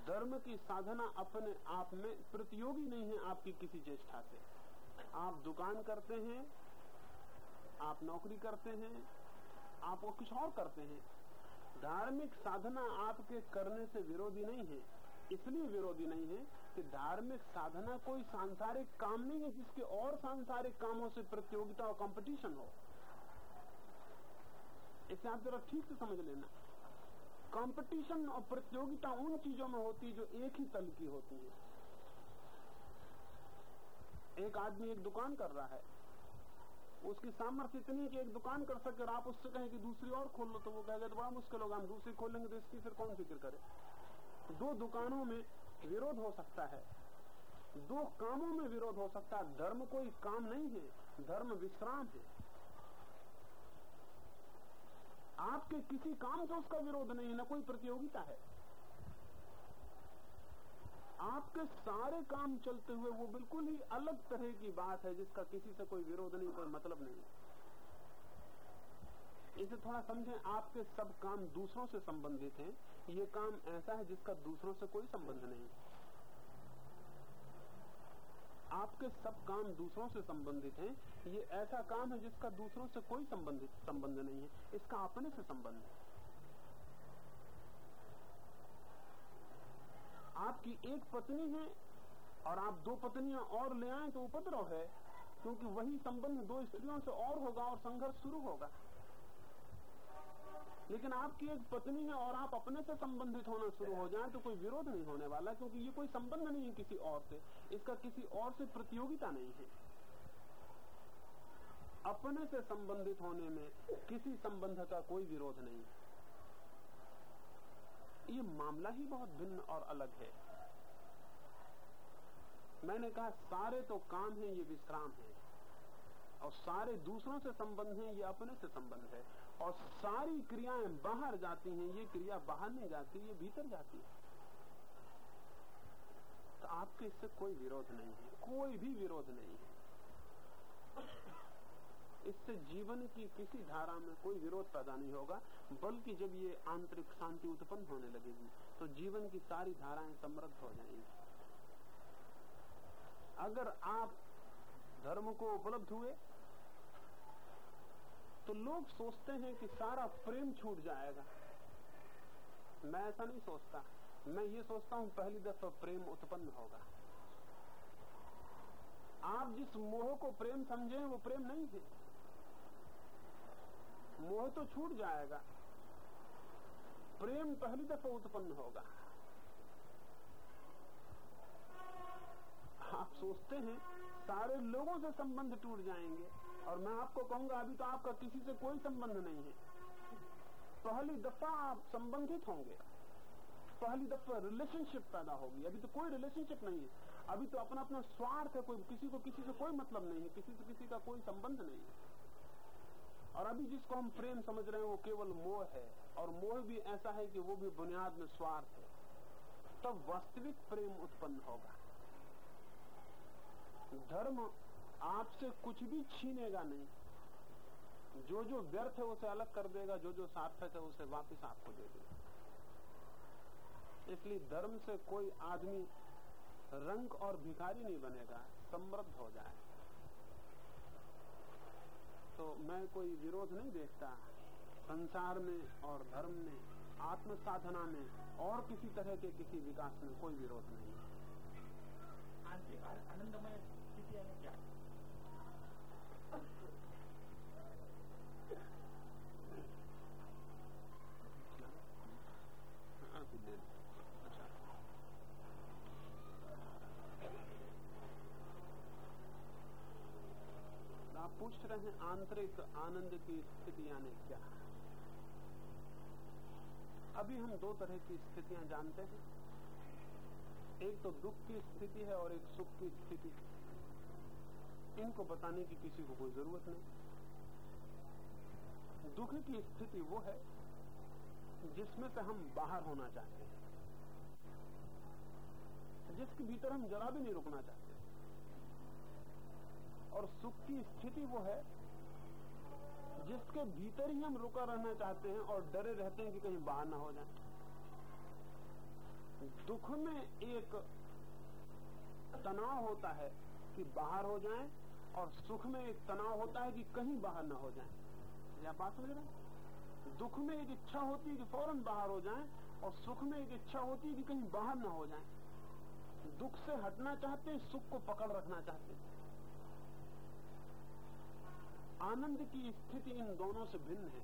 धर्म की साधना अपने आप में प्रतियोगी नहीं है आपकी किसी चेष्टा से। आप दुकान करते हैं, आप नौकरी करते हैं, आप वो कुछ और करते हैं। धार्मिक साधना आपके करने से विरोधी नहीं है। इसलिए विरोधी नहीं है कि धार्मिक साधना कोई सांसारिक काम नहीं है जिसके और सांसारिक कामों से प्रतियोगिता और कंपटीशन हो। इसे आप जरा ठीक से समझ लेना। कंपटीशन और प्रतियोगिता उन चीज़ों में होती है जो एक ही तल की होती है। एक आदमी एक दुकान कर रहा है। उसकी सामर्थ्य इतनी है कि एक दुकान कर सके और आप उससे कहें कि दूसरी और खोल लो तो वो कहेगा तो बड़ा मुश्किल होगा, हम दूसरी खोलेंगे तो इसकी फिर कौन फ़िक्र करे? दो दुकानों में विरोध हो सकता है। दो कामों में विरोध हो सकता है। धर्म कोई काम नहीं है, धर्म विश्राम है। आपके किसी काम से उसका विरोध नहीं है, न कोई प्रतियोगिता है। आपके सारे काम चलते हुए वो बिल्कुल ही अलग तरह की बात है, जिसका किसी से कोई विरोध नहीं, कोई मतलब नहीं। इसे थोड़ा समझें, आपके सब काम दूसरों से संबंधित हैं। ये काम ऐसा है जिसका दूसरों से कोई संबंध नहीं। आपके सब काम दूसरों से संबंधित हैं। ये ऐसा काम है जिसका दूसरों से कोई संबंधित, संबंध नहीं है। इसका अपने से संबंध है। आपकी एक पत्नी है और आप दो पत्नियाँ और ले आए तो उपद्रव है, क्योंकि वही संबंध दो स्त्रियों से और होगा और संघर्ष शुरू होगा। लेकिन आपकी एक पत्नी है और आप अपने से संबंधित होना शुरू हो जाए तो कोई विरोध नहीं होने वाला, क्योंकि ये कोई संबंध नहीं है किसी और से। इसका किसी और से प्रतियोगिता नहीं है। अपने से संबंधित होने में किसी संबंध का कोई विरोध नहीं। ये मामला ही बहुत भिन्न और अलग है। मैंने कहा, सारे तो काम है, ये विश्राम है। और सारे दूसरों से संबंध है, ये अपने से संबंध है। और सारी क्रियाएँ बाहर जाती हैं, ये क्रिया बाहर नहीं जाती, ये भीतर जाती है। तो आपके इससे कोई विरोध नहीं है, कोई भी विरोध नहीं है। इससे जीवन की किसी धारा में कोई विरोध पैदा नहीं होगा, बल्कि जब ये आंतरिक शांति उत्पन्न होने लगेगी तो जीवन की सारी धाराएँ समृद्ध हो जाएँगी। अगर आप धर्म को उपलब्ध हुए तो लोग सोचते हैं कि सारा प्रेम छूट जाएगा। मैं ऐसा नहीं सोचता। मैं ये सोचता हूँ पहली दफ़ा प्रेम उत्पन्न होगा। आप जिस मोह को प्रेम समझे वो प्रेम नहीं है। मोह तो छूट जाएगा। प्रेम पहली दफ़ा उत्पन्न होगा। आप सोचते हैं, सारे लोगों से संबंध टूट जाएँगे। और मैं आपको कहूँगा, अभी तो आपका किसी से कोई संबंध नहीं है। पहली दफ़ा आप संबंधित होंगे। पहली दफ़ा रिलेशनशिप पैदा होगी। अभी तो कोई रिलेशनशिप नहीं है। अभी तो अपना अपना स्वार्थ है, कोई किसी को किसी से कोई मतलब नहीं है। किसी से किसी का कोई संबंध नहीं है। और अभी जिसको हम प्रेम समझ रहे हैं, वो केवल मोह है। और मोह भी ऐसा है कि वो भी बुनियाद में स्वार्थ है। तब वास्तविक प्रेम उत्पन्न होगा। धर्म आपसे कुछ भी छीनेगा नहीं। जो जो व्यर्थ है उसे अलग कर देगा, जो जो सार्थक है उसे वापस आपको दे देगा। इसलिए धर्म से कोई आदमी रंग और भिखारी नहीं बनेगा, समृद्ध हो जाए। तो मैं कोई विरोध नहीं देखता। संसार में और धर्म में आत्म साधना में और किसी तरह के किसी विकास में कोई विरोध नहीं। आनंदमय स्थिति है क्या आप पूछ रहे हैं, आंतरिक आनंद की स्थिति यानी क्या? अभी हम दो तरह की स्थितियाँ जानते हैं। एक तो दुख की स्थिति है और एक सुख की स्थिति इनको बताने की किसी को कोई ज़रूरत नहीं। दुख की स्थिति वो है जिसमें से हम बाहर होना चाहते हैं। जिसके भीतर हम जरा भी नहीं रुकना चाहते। और सुख की स्थिति वो है जिसके भीतर ही हम रुका रहना चाहते हैं और डरे रहते हैं कि कहीं बाहर ना हो जाए। दुख में एक तनाव होता है कि बाहर हो जाए और सुख में एक तनाव होता है कि कहीं बाहर ना हो जाए। या बात समझ रहे दुख में एक इच्छा होती है कि फ़ौरन बाहर हो जाए और सुख में एक इच्छा होती है कि कहीं बाहर ना हो जाए। दुख से हटना चाहते हैं, सुख को पकड़ रखना चाहते हैं। आनंद की स्थिति इन दोनों से भिन्न है।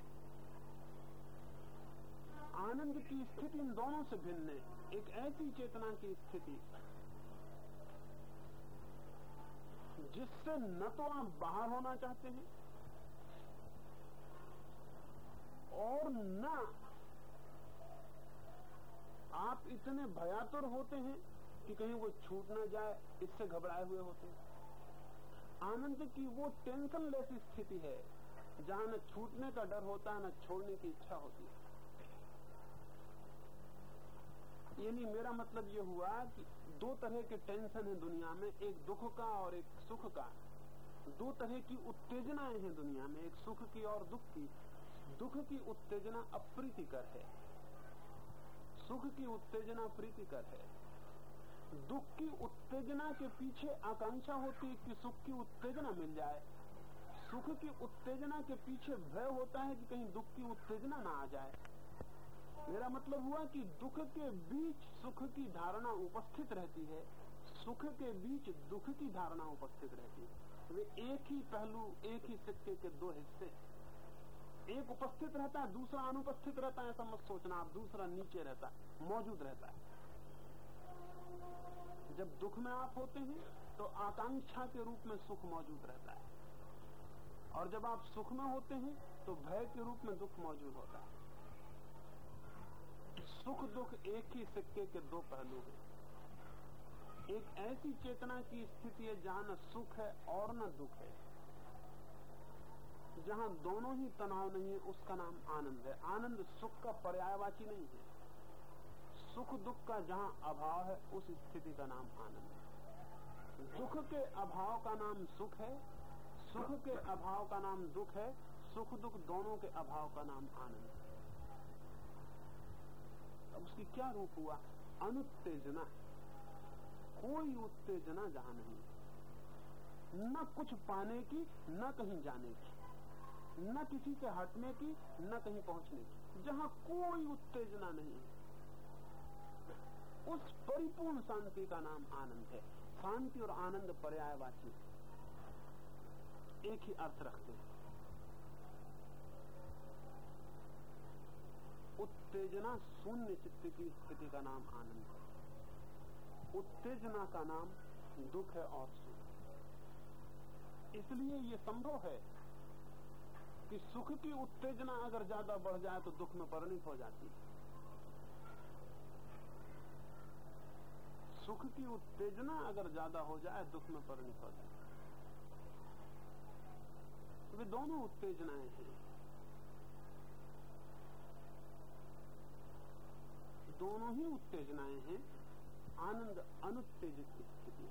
आनंद की स्थिति इन दोनों से भिन्न है। एक ऐसी चेतना की स्थिति, जिससे न तो आप बाहर होना चाहते हैं, और न आप इतने भयातुर होते हैं कि कहीं वो छूट ना जाए, इससे घबराए हुए होते हैं। आनंद की वो टेंशन लेस स्थिति है, जहाँ न छूटने का डर होता है न छोड़ने की इच्छा होती है। यानी मेरा मतलब ये हुआ कि दो तरह के टेंशन है दुनिया में, एक दुख का और एक सुख का। दो तरह की उत्तेजनाएँ हैं दुनिया में, एक सुख की और दुख की। दुख की उत्तेजना अप्रीतिकर है। सुख की उत्तेजना प्रीतिकर है। दुख की उत्तेजना के पीछे आकांक्षा होती है कि सुख की उत्तेजना मिल जाए। सुख की उत्तेजना के पीछे भय होता है कि कहीं दुख की उत्तेजना ना आ जाए। मेरा मतलब हुआ कि दुख के बीच सुख की धारणा उपस्थित रहती है। सुख के बीच दुख की धारणा उपस्थित रहती है। वे एक ही पहलू, एक ही सिक्के के दो हिस्से एक उपस्थित रहता है, दूसरा अनुपस्थित रहता है, ऐसा मत सोचना। आप दूसरा नीचे रहता है, मौजूद रहता है। जब दुख में आप होते हैं तो आकांक्षा के रूप में सुख मौजूद रहता है। और जब आप सुख में होते हैं तो भय के रूप में दुख मौजूद होता है। सुख दुख एक ही सिक्के के दो पहलू हैं। एक ऐसी चेतना की स्थिति है, जहाँ न सुख है और न दुख है। जहाँ दोनों ही तनाव नहीं है, उसका नाम आनंद है। आनंद सुख का पर्यायवाची नहीं है। सुख दुख का जहाँ अभाव है, उस स्थिति का नाम आनंद है। दुख के अभाव का नाम सुख है, सुख के अभाव का नाम दुख है सुख दुख दोनों के अभाव का नाम आनंद है। अब उसकी क्या रूप हुआ? अनुत्तेजना कोई उत्तेजना जहाँ नहीं न कुछ पाने की, न कहीं जाने की। न किसी से हटने की, न कहीं पहुँचने की। जहाँ कोई उत्तेजना नहीं है। उस परिपूर्ण शांति का नाम आनंद है। शांति और आनंद पर्यायवाची। एक ही अर्थ रखते हैं। उत्तेजना शून्य चित्त की स्थिति का नाम आनंद है। उत्तेजना का नाम दुख है और सुख इसलिए ये संभव है कि सुख की उत्तेजना अगर ज़्यादा बढ़ जाए तो दुख में परिणित हो जाती है। सुख की उत्तेजना अगर ज़्यादा हो जाए, दुख में परिणित हो जाए। वे दोनों उत्तेजनाएँ हैं। दोनों ही उत्तेजनाएँ हैं, आनंद अनुत्तेजित स्थिति। है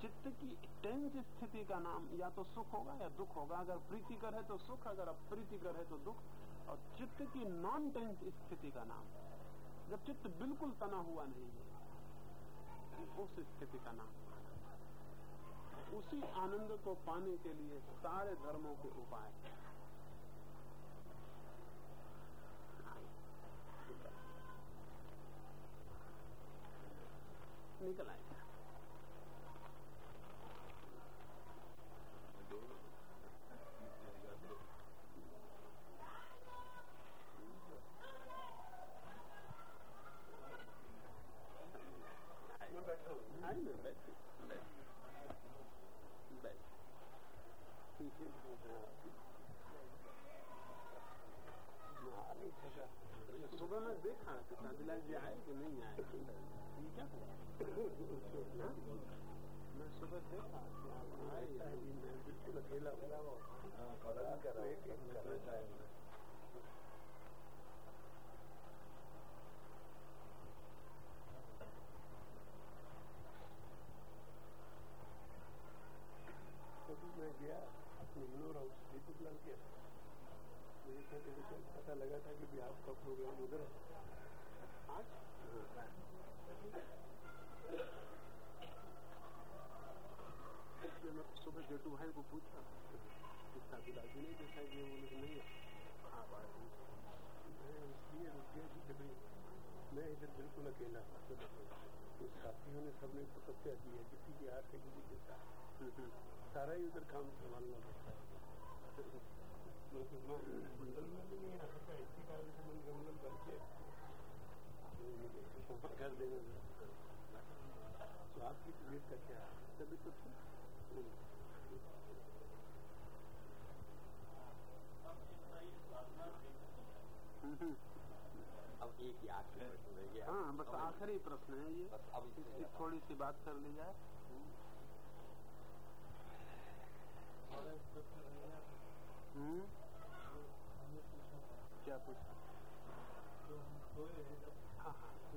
चित्त की टेंस स्थिति का नाम या तो सुख होगा या दुख होगा। अगर प्रीतिकर है तो सुख, अगर अप्रीतिकर है तो दुख। और चित्त की नॉन टेंस स्थिति का नाम। जब चित्त बिल्कुल तना हुआ नहीं है उस स्थिति का नाम उसी आनंद को पाने के लिए सारे धर्मों के उपाय हैं। निकल आएगा आइए बैठिए सुबह में देखा कि जी आए कि नहीं आए क्या हुआ मैं सुबह देखा कि आप आए मैं बिल्कुल अकेला कभी मैं। गया अपने मनोर हाउस दीपकलाल के। मुझे पता लगा था कि बिहार का प्रोग्राम उधर है। सुबह जेटू भाई को पूछा इसका मैं मैं साथियों ने सबने तपस्या की है किसी के हाथ से किसी सारा ही। उधर काम संभालना पड़ता है मंडल में भी नहीं आ इसी कारण से मंडल मंडल करके कर देना तो आपकी तबीयत का क्या तभी तो अब एक आखिरी हाँ बस आखिरी प्रश्न है ये अब इसकी थोड़ी सी बात कर ली जाए हम्म। क्या पूछा?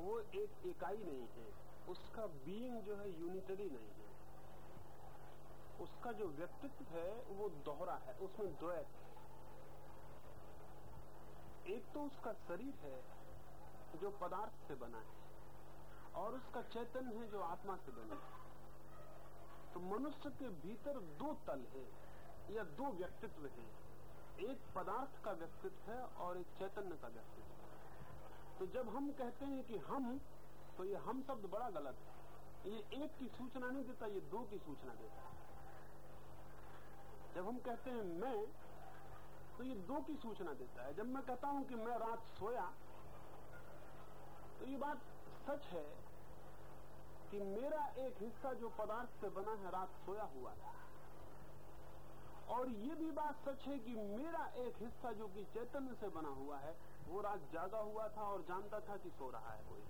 वो एक इकाई नहीं है। उसका बीइंग जो है यूनिटरी नहीं है। उसका जो व्यक्तित्व है, वो दोहरा है, उसमें द्वैत है। एक तो उसका शरीर है, जो पदार्थ से बना है, और उसका चैतन्य है, जो आत्मा से बना है। तो मनुष्य के भीतर दो तल है, या दो व्यक्तित्व है। एक पदार्थ का व्यक्तित्व है, और एक चैतन्य का व्यक्तित्व है। तो जब हम कहते हैं कि हम तो ये हम शब्द बड़ा गलत है। ये एक की सूचना नहीं देता, ये दो की सूचना देता है। जब हम कहते हैं मैं तो ये दो की सूचना देता है। जब मैं कहता हूँ कि मैं रात सोया तो ये बात सच है कि मेरा एक हिस्सा जो पदार्थ से बना है, रात सोया हुआ है। और ये भी बात सच है कि मेरा एक हिस्सा जो कि चैतन्य से बना हुआ है वो रात जागा हुआ था और जानता था कि सो रहा है कोई।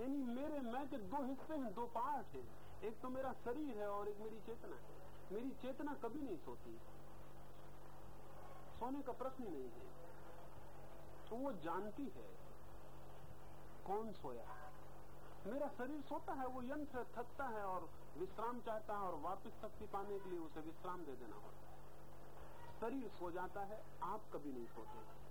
यानी मेरे मैं के दो हिस्से हैं, दो पार्ट हैं एक तो मेरा शरीर है और एक मेरी चेतना है। मेरी चेतना कभी नहीं सोती। सोने का प्रश्न नहीं है। तो वो जानती है कौन सोया मेरा शरीर सोता है, वो यंत्र थकता है और विश्राम चाहता है और वापस शक्ति पाने के लिए उसे विश्राम दे देना होता है। शरीर सो जाता है, आप कभी नहीं सोते।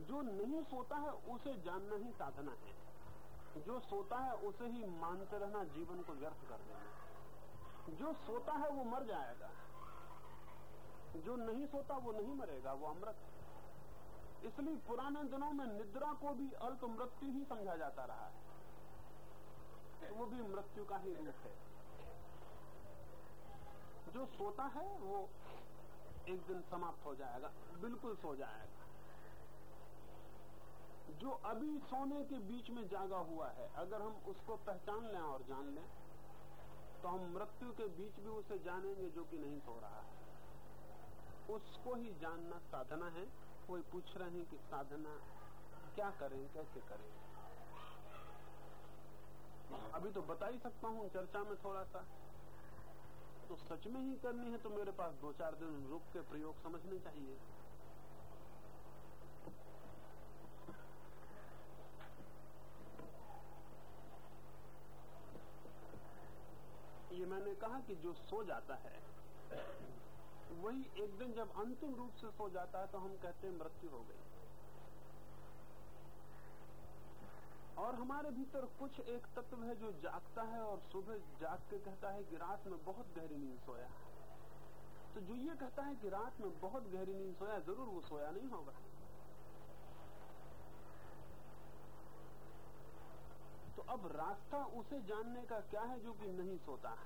जो नहीं सोता है, उसे जानना ही साधना है। जो सोता है, उसे ही मानते रहना, जीवन को व्यर्थ कर देना जो सोता है, वो मर जाएगा। जो नहीं सोता, वो नहीं मरेगा, वो अमृत इसलिए पुराने दिनों में निद्रा को भी अल्प मृत्यु ही समझा जाता रहा है। वो भी मृत्यु का ही रूप है। जो सोता है, वो एक दिन समाप्त हो जाएगा, बिल्कुल सो जाएगा। जो अभी सोने के बीच में जागा हुआ है, अगर हम उसको पहचान लें और जान लें तो हम मृत्यु के बीच भी उसे जानेंगे जो कि नहीं सो रहा है। उसको ही जानना साधना है। कोई पूछ रहे हैं कि साधना क्या करें, कैसे करें? अभी तो बता ही सकता हूँ, चर्चा में थोड़ा सा। तो सच में ही करनी है तो मेरे पास दो चार दिन रुक के प्रयोग समझने चाहिए। ये मैंने कहा कि जो सो जाता है, वही एक दिन जब अंतिम रूप से सो जाता है तो हम कहते हैं मृत्यु हो गई। और हमारे भीतर कुछ एक तत्व है जो जागता है और सुबह जाग के कहता है कि रात में बहुत गहरी नींद सोया। तो जो ये कहता है कि रात में बहुत गहरी नींद सोया, ज़रूर वो सोया नहीं होगा। अब रास्ता उसे जानने का क्या है जो कि नहीं सोता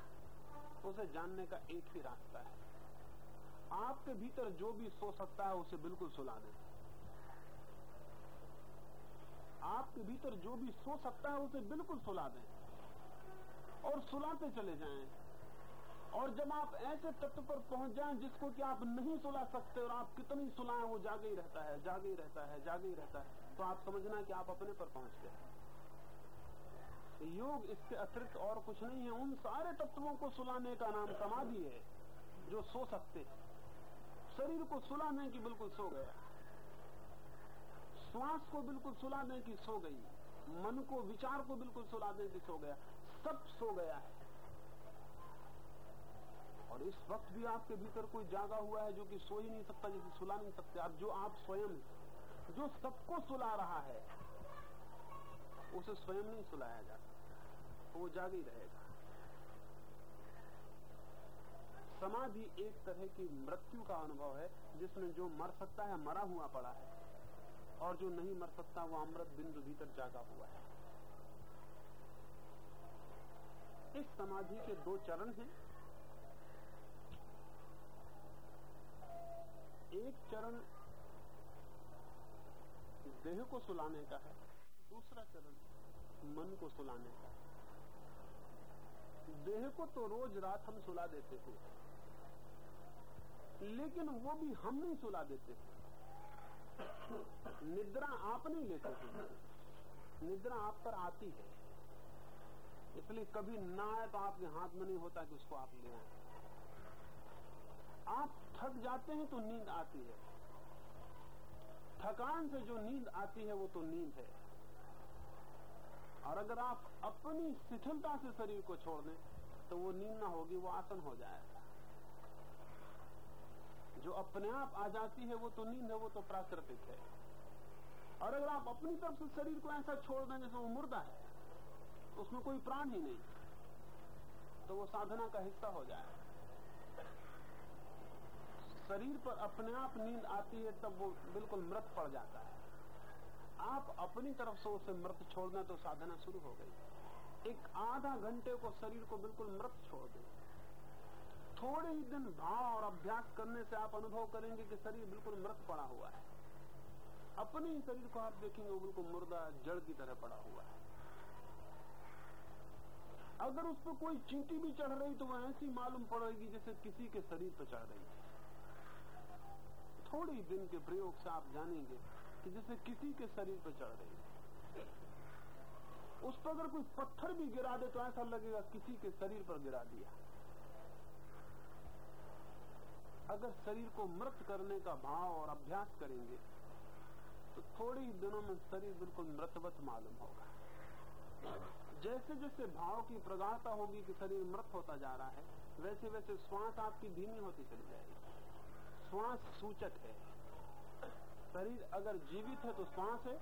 उसे जानने का एक ही रास्ता है। आपके भीतर जो भी सो सकता है, उसे बिल्कुल सुला दें। आपके भीतर जो भी सो सकता है, उसे बिल्कुल सुला दें। और सुलाते चले जाएँ। और जब आप ऐसे तत्व पर पहुँच जाएँ जिसको कि आप नहीं सुला सकते और आप कितनी सुलाएँ, वो जागे ही रहता है, जागे ही रहता है, जागे ही रहता है। तो आप समझना कि आप अपने पर पहुँच गए। योग इसके अतिरिक्त और कुछ नहीं है। उन सारे तत्वों को सुलाने का नाम समाधि है, जो सो सकते शरीर को सुलाने की बिल्कुल सो गया। श्वास को बिल्कुल सुला दें कि सो गई। मन को, विचार को बिल्कुल सुला दें कि सो गया। सब सो गया है। और इस वक्त भी आपके भीतर कोई जागा हुआ है जो कि सो ही नहीं सकता, जिसे सुला नहीं सकते। अब जो आप स्वयं, जो सबको सुला रहा है, उसे स्वयं नहीं सुलाया जा सकता। वो जाग रहेगा। समाधि एक तरह की मृत्यु का अनुभव है, जिसमें जो मर सकता है, मरा हुआ पड़ा है, और जो नहीं मर सकता, वो अमृत बिंदु भीतर जागा हुआ है। इस समाधि के दो चरण हैं। एक चरण देह को सुलाने का है, दूसरा चरण मन को सुलाने का है। देह को तो रोज रात हम सुला देते थे, लेकिन वो भी हम नहीं सुला देते थे। निद्रा आप नहीं लेते थे। निद्रा आप पर आती है। इसलिए कभी ना आए तो आपके हाथ में नहीं होता कि उसको आप ले आए। आप थक जाते हैं तो नींद आती है। थकान से जो नींद आती है वो तो नींद है। और अगर आप अपनी शिथिलता से शरीर को छोड़ दें तो वो नींद ना होगी, वो आसन हो जाएगा। जो अपने आप आ जाती है, वो तो नींद है, वो तो प्राकृतिक है। और अगर आप अपनी तरफ़ से शरीर को ऐसा छोड़ दें, जैसे वो मुर्दा है तो उसमें कोई प्राण ही नहीं तो वो साधना का हिस्सा हो जाए। शरीर पर अपने आप नींद आती है, तब वो बिल्कुल मृत पड़ जाता है। आप अपनी तरफ़ से उसे मृत छोड़ना तो साधना शुरू हो गई। एक आधा घंटे को शरीर को बिल्कुल मृत छोड़ दें। थोड़े ही दिन भाव और अभ्यास करने से आप अनुभव करेंगे कि शरीर बिल्कुल मृत पड़ा हुआ है। अपने ही शरीर को आप देखेंगे, वो बिल्कुल मुर्दा जड़ की तरह पड़ा हुआ है। अगर उस पर कोई चींटी भी चढ़ रही तो वह ऐसी मालूम पड़ेगी जैसे किसी के शरीर पर चढ़ रही थोड़ी दिन के प्रयोग से आप जानेंगे कि जैसे किसी के शरीर पर चढ़ रही है। उस पर अगर कोई पत्थर भी गिरा दे तो ऐसा लगेगा किसी के शरीर पर गिरा दिया। अगर शरीर को मृत करने का भाव और अभ्यास करेंगे तो थोड़े ही दिनों में शरीर बिल्कुल मृतवत मालूम होगा। जैसे जैसे भाव की प्रगाढ़ता होगी कि शरीर मृत होता जा रहा है, वैसे वैसे श्वास आपकी धीमी होती चली जाएगी। श्वास सूचक है। शरीर अगर जीवित है तो श्वास है।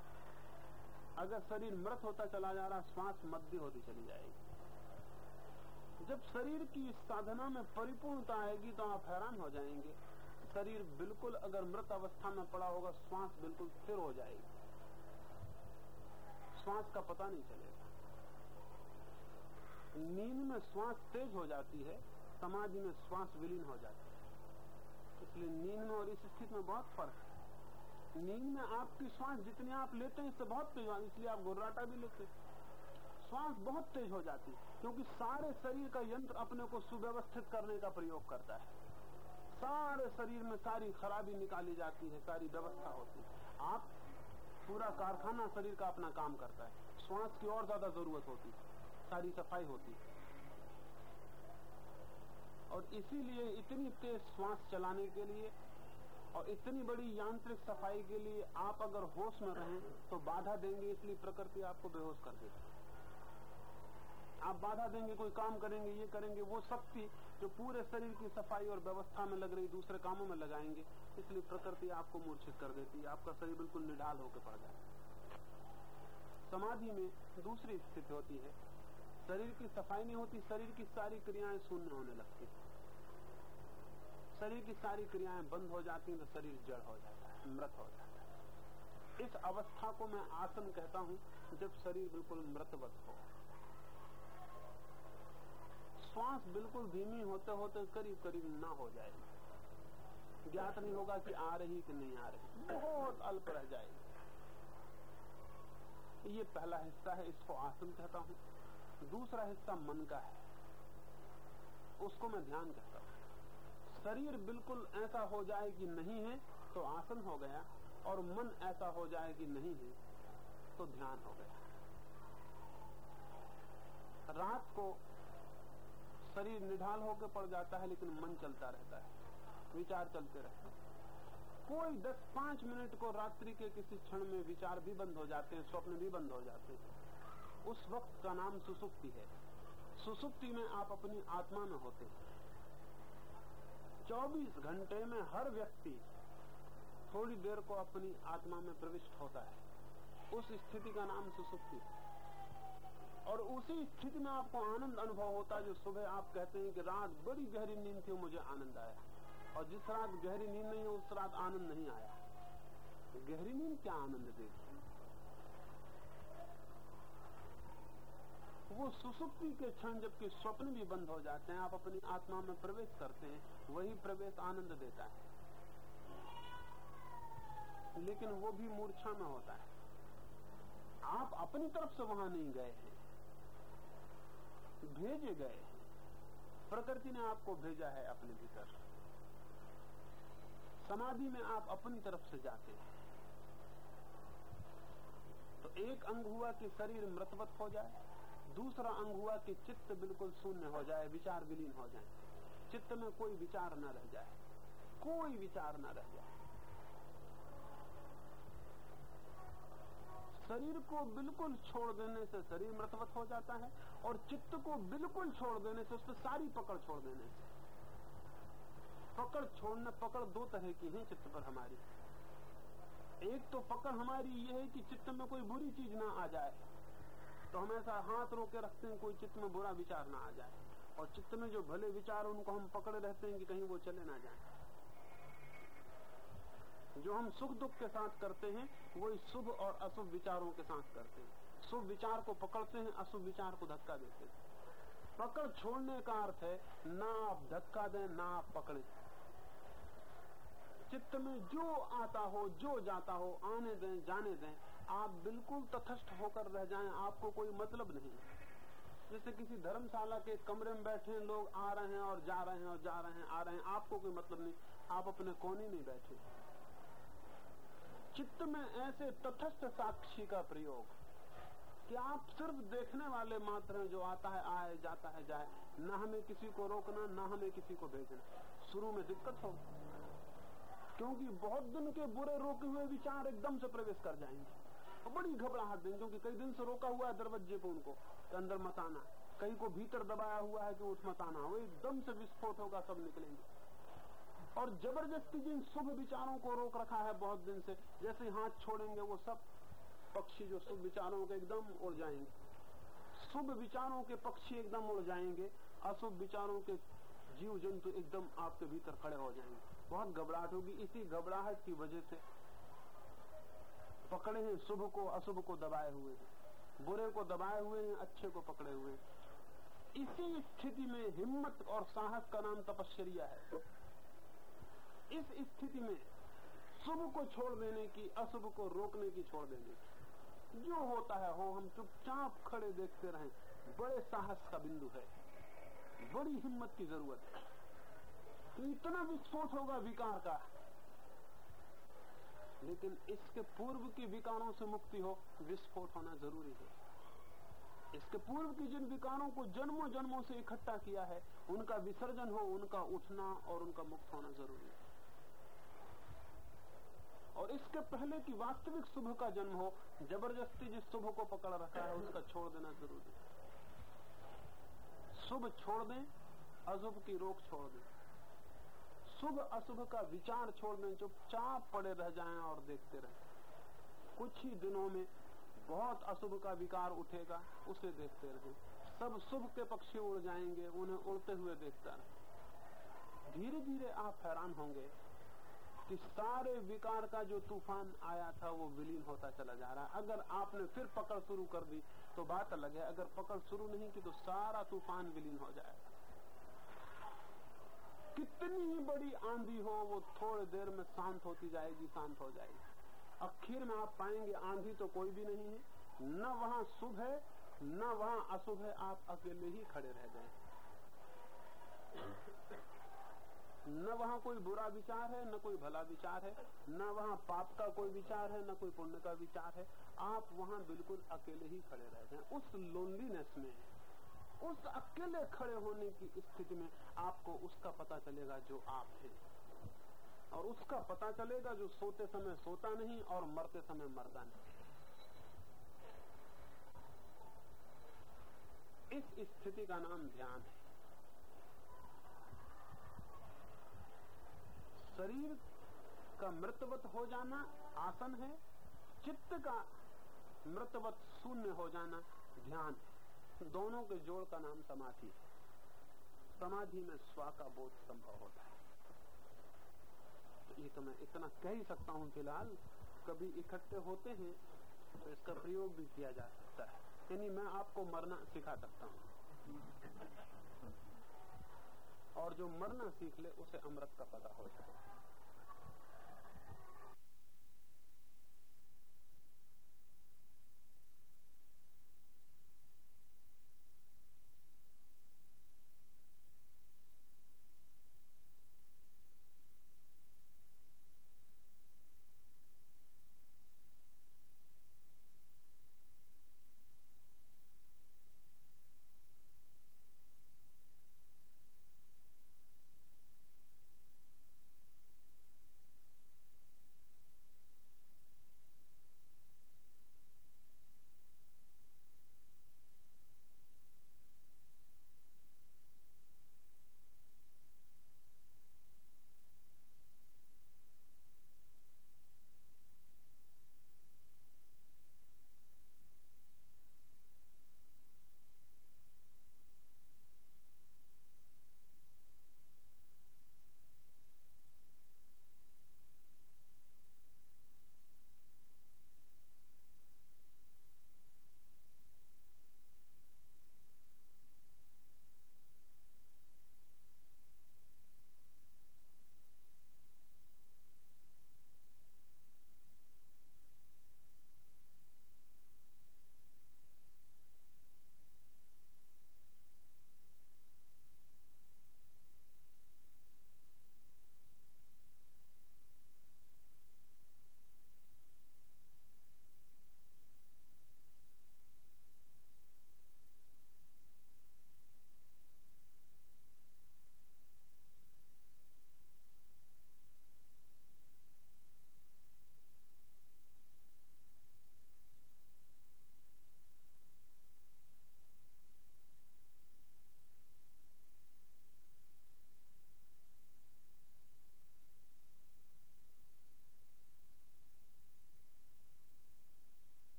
अगर शरीर मृत होता चला जा रहा श्वास मध्य होती चली जाएगी। जब शरीर की साधना में परिपूर्णता आएगी तो आप हैरान हो जाएँगे। शरीर बिल्कुल अगर मृत अवस्था में पड़ा होगा श्वास बिल्कुल स्थिर हो जाएगी। श्वास का पता नहीं चलेगा। नींद में श्वास तेज हो जाती है समाधि में श्वास विलीन हो जाती है। इसलिए नींद में और इस स्थिति में बहुत फ़र्क है। नींद में आपकी श्वास जितने आप लेते हैं, इससे बहुत तेज इसलिए आप गुर्राटा भी लेते श्वास बहुत तेज हो जाती है, क्योंकि सारे शरीर का यंत्र अपने को सुव्यवस्थित करने का प्रयोग करता है। सारे शरीर में सारी खराबी निकाली जाती है, सारी व्यवस्था होती है। आप पूरा कारखाना शरीर का अपना काम करता है। श्वास की और ज़्यादा ज़रूरत होती है, सारी सफ़ाई होती है। और इसीलिए इतनी तेज श्वास चलाने के लिए और इतनी बड़ी यांत्रिक सफ़ाई के लिए आप अगर होश में रहें तो बाधा देंगे, इसलिए प्रकृति आपको बेहोश कर देती आप बाधा देंगे, कोई काम करेंगे, ये करेंगे, वो शक्ति जो पूरे शरीर की सफ़ाई और व्यवस्था में लग रही, दूसरे कामों में लगाएँगे, इसलिए प्रकृति आपको मूर्छित कर देती है। आपका शरीर बिल्कुल निढाल होकर पड़ जाए समाधि में दूसरी स्थिति होती है, शरीर की सफ़ाई नहीं होती, शरीर की सारी क्रियाएँ शून्य होने लगती शरीर की सारी क्रियाएँ बंद हो जाती हैं तो शरीर जड़ हो जाता है, मृत हो जाता है। इस अवस्था को मैं आसन कहता हूँ, जब शरीर बिल्कुल मृतवत हो। श्वास बिल्कुल धीमी होते होते करीब करीब ना हो जाएगी ज्ञात नहीं होगा कि आ रही कि नहीं आ रही। बहुत अल्प रह जाएगी ये पहला हिस्सा है, इसको आसन कहता हूँ। दूसरा हिस्सा मन का है। उसको मैं ध्यान कहता हूँ। शरीर बिल्कुल ऐसा हो जाए कि नहीं है तो आसन हो गया, और मन ऐसा हो जाए कि नहीं है तो ध्यान हो गया। रात को शरीर निढाल होकर पड़ जाता है, लेकिन मन चलता रहता है, विचार चलते रहते हैं। कोई दस पाँच मिनट को रात्रि के किसी क्षण में विचार भी बंद हो जाते हैं, स्वप्न भी बंद हो जाते हैं। उस वक्त का नाम सुसुप्ति है। सुसुप्ति में आप अपनी आत्मा में होते हैं। 24 घंटे में हर व्यक्ति थोड़ी देर को अपनी आत्मा में प्रविष्ट होता है। उस स्थिति का नाम सुसुप्ति। और उसी स्थिति में आपको आनंद अनुभव होता है जो सुबह आप कहते हैं कि रात बड़ी गहरी नींद थी मुझे आनंद आया। और जिस रात गहरी नींद नहीं है उस रात आनंद नहीं आया। गहरी नींद क्या आनंद देगी? वो सुसुप्ति के क्षण जबकि स्वप्न भी बंद हो जाते हैं, आप अपनी आत्मा में प्रवेश करते हैं, वही प्रवेश आनंद देता है। लेकिन वो भी मूर्छा में होता है। आप अपनी तरफ़ से वहाँ नहीं गए हैं। भेजे गए हैं। प्रकृति ने आपको भेजा है अपने भीतर। समाधि में आप अपनी तरफ़ से जाते हैं। तो एक अंग हुआ कि शरीर मृतवत हो जाए। दूसरा अंग हुआ कि चित्त बिल्कुल शून्य हो जाए, विचार विलीन हो जाए। चित्त में कोई विचार न रह जाए। कोई विचार न रह जाए। शरीर को बिल्कुल छोड़ देने से शरीर मृतवत हो जाता है और चित्त को बिल्कुल छोड़ देने से उससे सारी पकड़ छोड़ देने से। पकड़ छोड़ना, पकड़ दो तरह की है चित्त पर हमारी। एक तो पकड़ हमारी ये है कि चित्त में कोई बुरी चीज़ ना आ जाए। तो हम ऐसा हाथ रोके रखते हैं, कोई चित्त में बुरा विचार ना आ जाए। और चित्त में जो भले विचार उनको हम पकड़े रहते हैं कि कहीं वो चले ना जाए। जो हम सुख दुख के साथ करते हैं, वही शुभ और अशुभ विचारों के साथ करते हैं। शुभ विचार को पकड़ते हैं, अशुभ विचार को धक्का देते हैं। पकड़ छोड़ने का अर्थ है, ना आप धक्का दें, ना आप पकड़े। चित्त में जो आता हो, जो जाता हो, आने दें, जाने दें आप बिल्कुल तथस्थ होकर रह जाएँ, आपको कोई मतलब नहीं। जैसे किसी धर्मशाला के कमरे में बैठे लोग आ रहे हैं और जा रहे हैं और जा रहे हैं, आ रहे हैं, आपको कोई मतलब नहीं। आप अपने कोने में बैठे। चित्त में ऐसे तथस्थ साक्षी का प्रयोग। कि आप सिर्फ़ देखने वाले मात्र हैं जो आता है, आए, जाता है, जाए। न हमें किसी को रोकना, न हमें किसी को भेजना। शुरू में दिक्कत हो। क्योंकि बहुत दिन के बुरे, रोके हुए विचार एकदम से प्रवेश कर जाएँगे। बड़ी घबराहट देंगे क्योंकि कई दिन से रोका हुआ है दरवाजे पे उनको, कि अंदर मत आना। कई को भीतर दबाया हुआ है कि उठ मत आना वो एकदम से विस्फोट होगा, सब निकलेंगे। और ज़बरदस्ती जिन शुभ विचारों को रोक रखा है बहुत दिन से, जैसे हाथ छोड़ेंगे वो सब पक्षी जो शुभ विचारों के एकदम उड़ जाएँगे। शुभ विचारों के पक्षी एकदम उड़ जाएँगे, अशुभ विचारों के जीव जंतु एकदम आपके भीतर खड़े हो जाएँगे। बहुत घबराहट होगी, इसी घबराहट की वजह से पकड़े हैं, शुभ को अशुभ को दबाए हुए हैं। बुरे को दबाए हुए हैं, अच्छे को पकड़े हुए इसी स्थिति में हिम्मत और साहस का नाम तपश्चर्या है। इस स्थिति में शुभ को छोड़ देने की, अशुभ को रोकने की छोड़ देने की जो होता है, हो, हम चुपचाप खड़े देखते रहें। बड़े साहस का बिंदु है। बड़ी हिम्मत की ज़रूरत है। तो इतना विस्फोट होगा विकार का। लेकिन इसके पूर्व की विकारों से मुक्ति हो, विस्फोट होना ज़रूरी है। इसके पूर्व की जिन विकारों को जन्मों जन्मों से इकट्ठा किया है, उनका विसर्जन हो, उनका उठना और उनका मुक्त होना ज़रूरी है। और इसके पहले की वास्तविक शुभ का जन्म हो, ज़बरदस्ती जिस शुभ को पकड़ रखा है, उसका छोड़ देना ज़रूरी है। शुभ छोड़ दें, अशुभ की रोक छोड़ दें। शुभ अशुभ का विचार छोड़ दें चुपचाप पड़े रह जाएँ और देखते रहें। कुछ ही दिनों में बहुत अशुभ का विकार उठेगा, उसे देखते रहें। सब शुभ के पक्षी उड़ जाएँगे, उन्हें उड़ते हुए देखता रहे। धीरे धीरे आप हैरान होंगे कि सारे विकार का जो तूफ़ान आया था, वो विलीन होता चला जा रहा है। अगर आपने फिर पकड़ शुरू कर दी तो बात अलग है। अगर पकड़ शुरू नहीं की तो सारा तूफ़ान विलीन हो जाएगा। कितनी ही बड़ी आंधी हो, वो थोड़ी देर में शांत होती जाएगी, शांत हो जाएगी। आखिर में आप पाएँगे, आंधी तो कोई भी नहीं है। न वहाँ शुभ है, न वहाँ अशुभ है, आप अकेले ही खड़े रह गए न वहाँ कोई बुरा विचार है, न कोई भला विचार है, न वहाँ पाप का कोई विचार है, न कोई पुण्य का विचार है। आप वहाँ बिल्कुल अकेले ही खड़े रह गए उस लोनलीनेस में उस अकेले खड़े होने की स्थिति में आपको उसका पता चलेगा जो आप हैं। और उसका पता चलेगा जो सोते समय सोता नहीं और मरते समय मरता नहीं। इस स्थिति का नाम ध्यान है। शरीर का मृतवत हो जाना आसन है, चित्त का मृतवत शून्य हो जाना ध्यान है। दोनों के जोड़ का नाम समाधि है। समाधि में स्व का बोध संभव होता है। तो ये तो मैं इतना कह ही सकता हूँ फ़िलहाल, कभी इकट्ठे होते हैं तो इसका प्रयोग भी किया जा सकता है। यानी मैं आपको मरना सिखा सकता हूँ। और जो मरना सीख ले, उसे अमृत का पता हो जाए।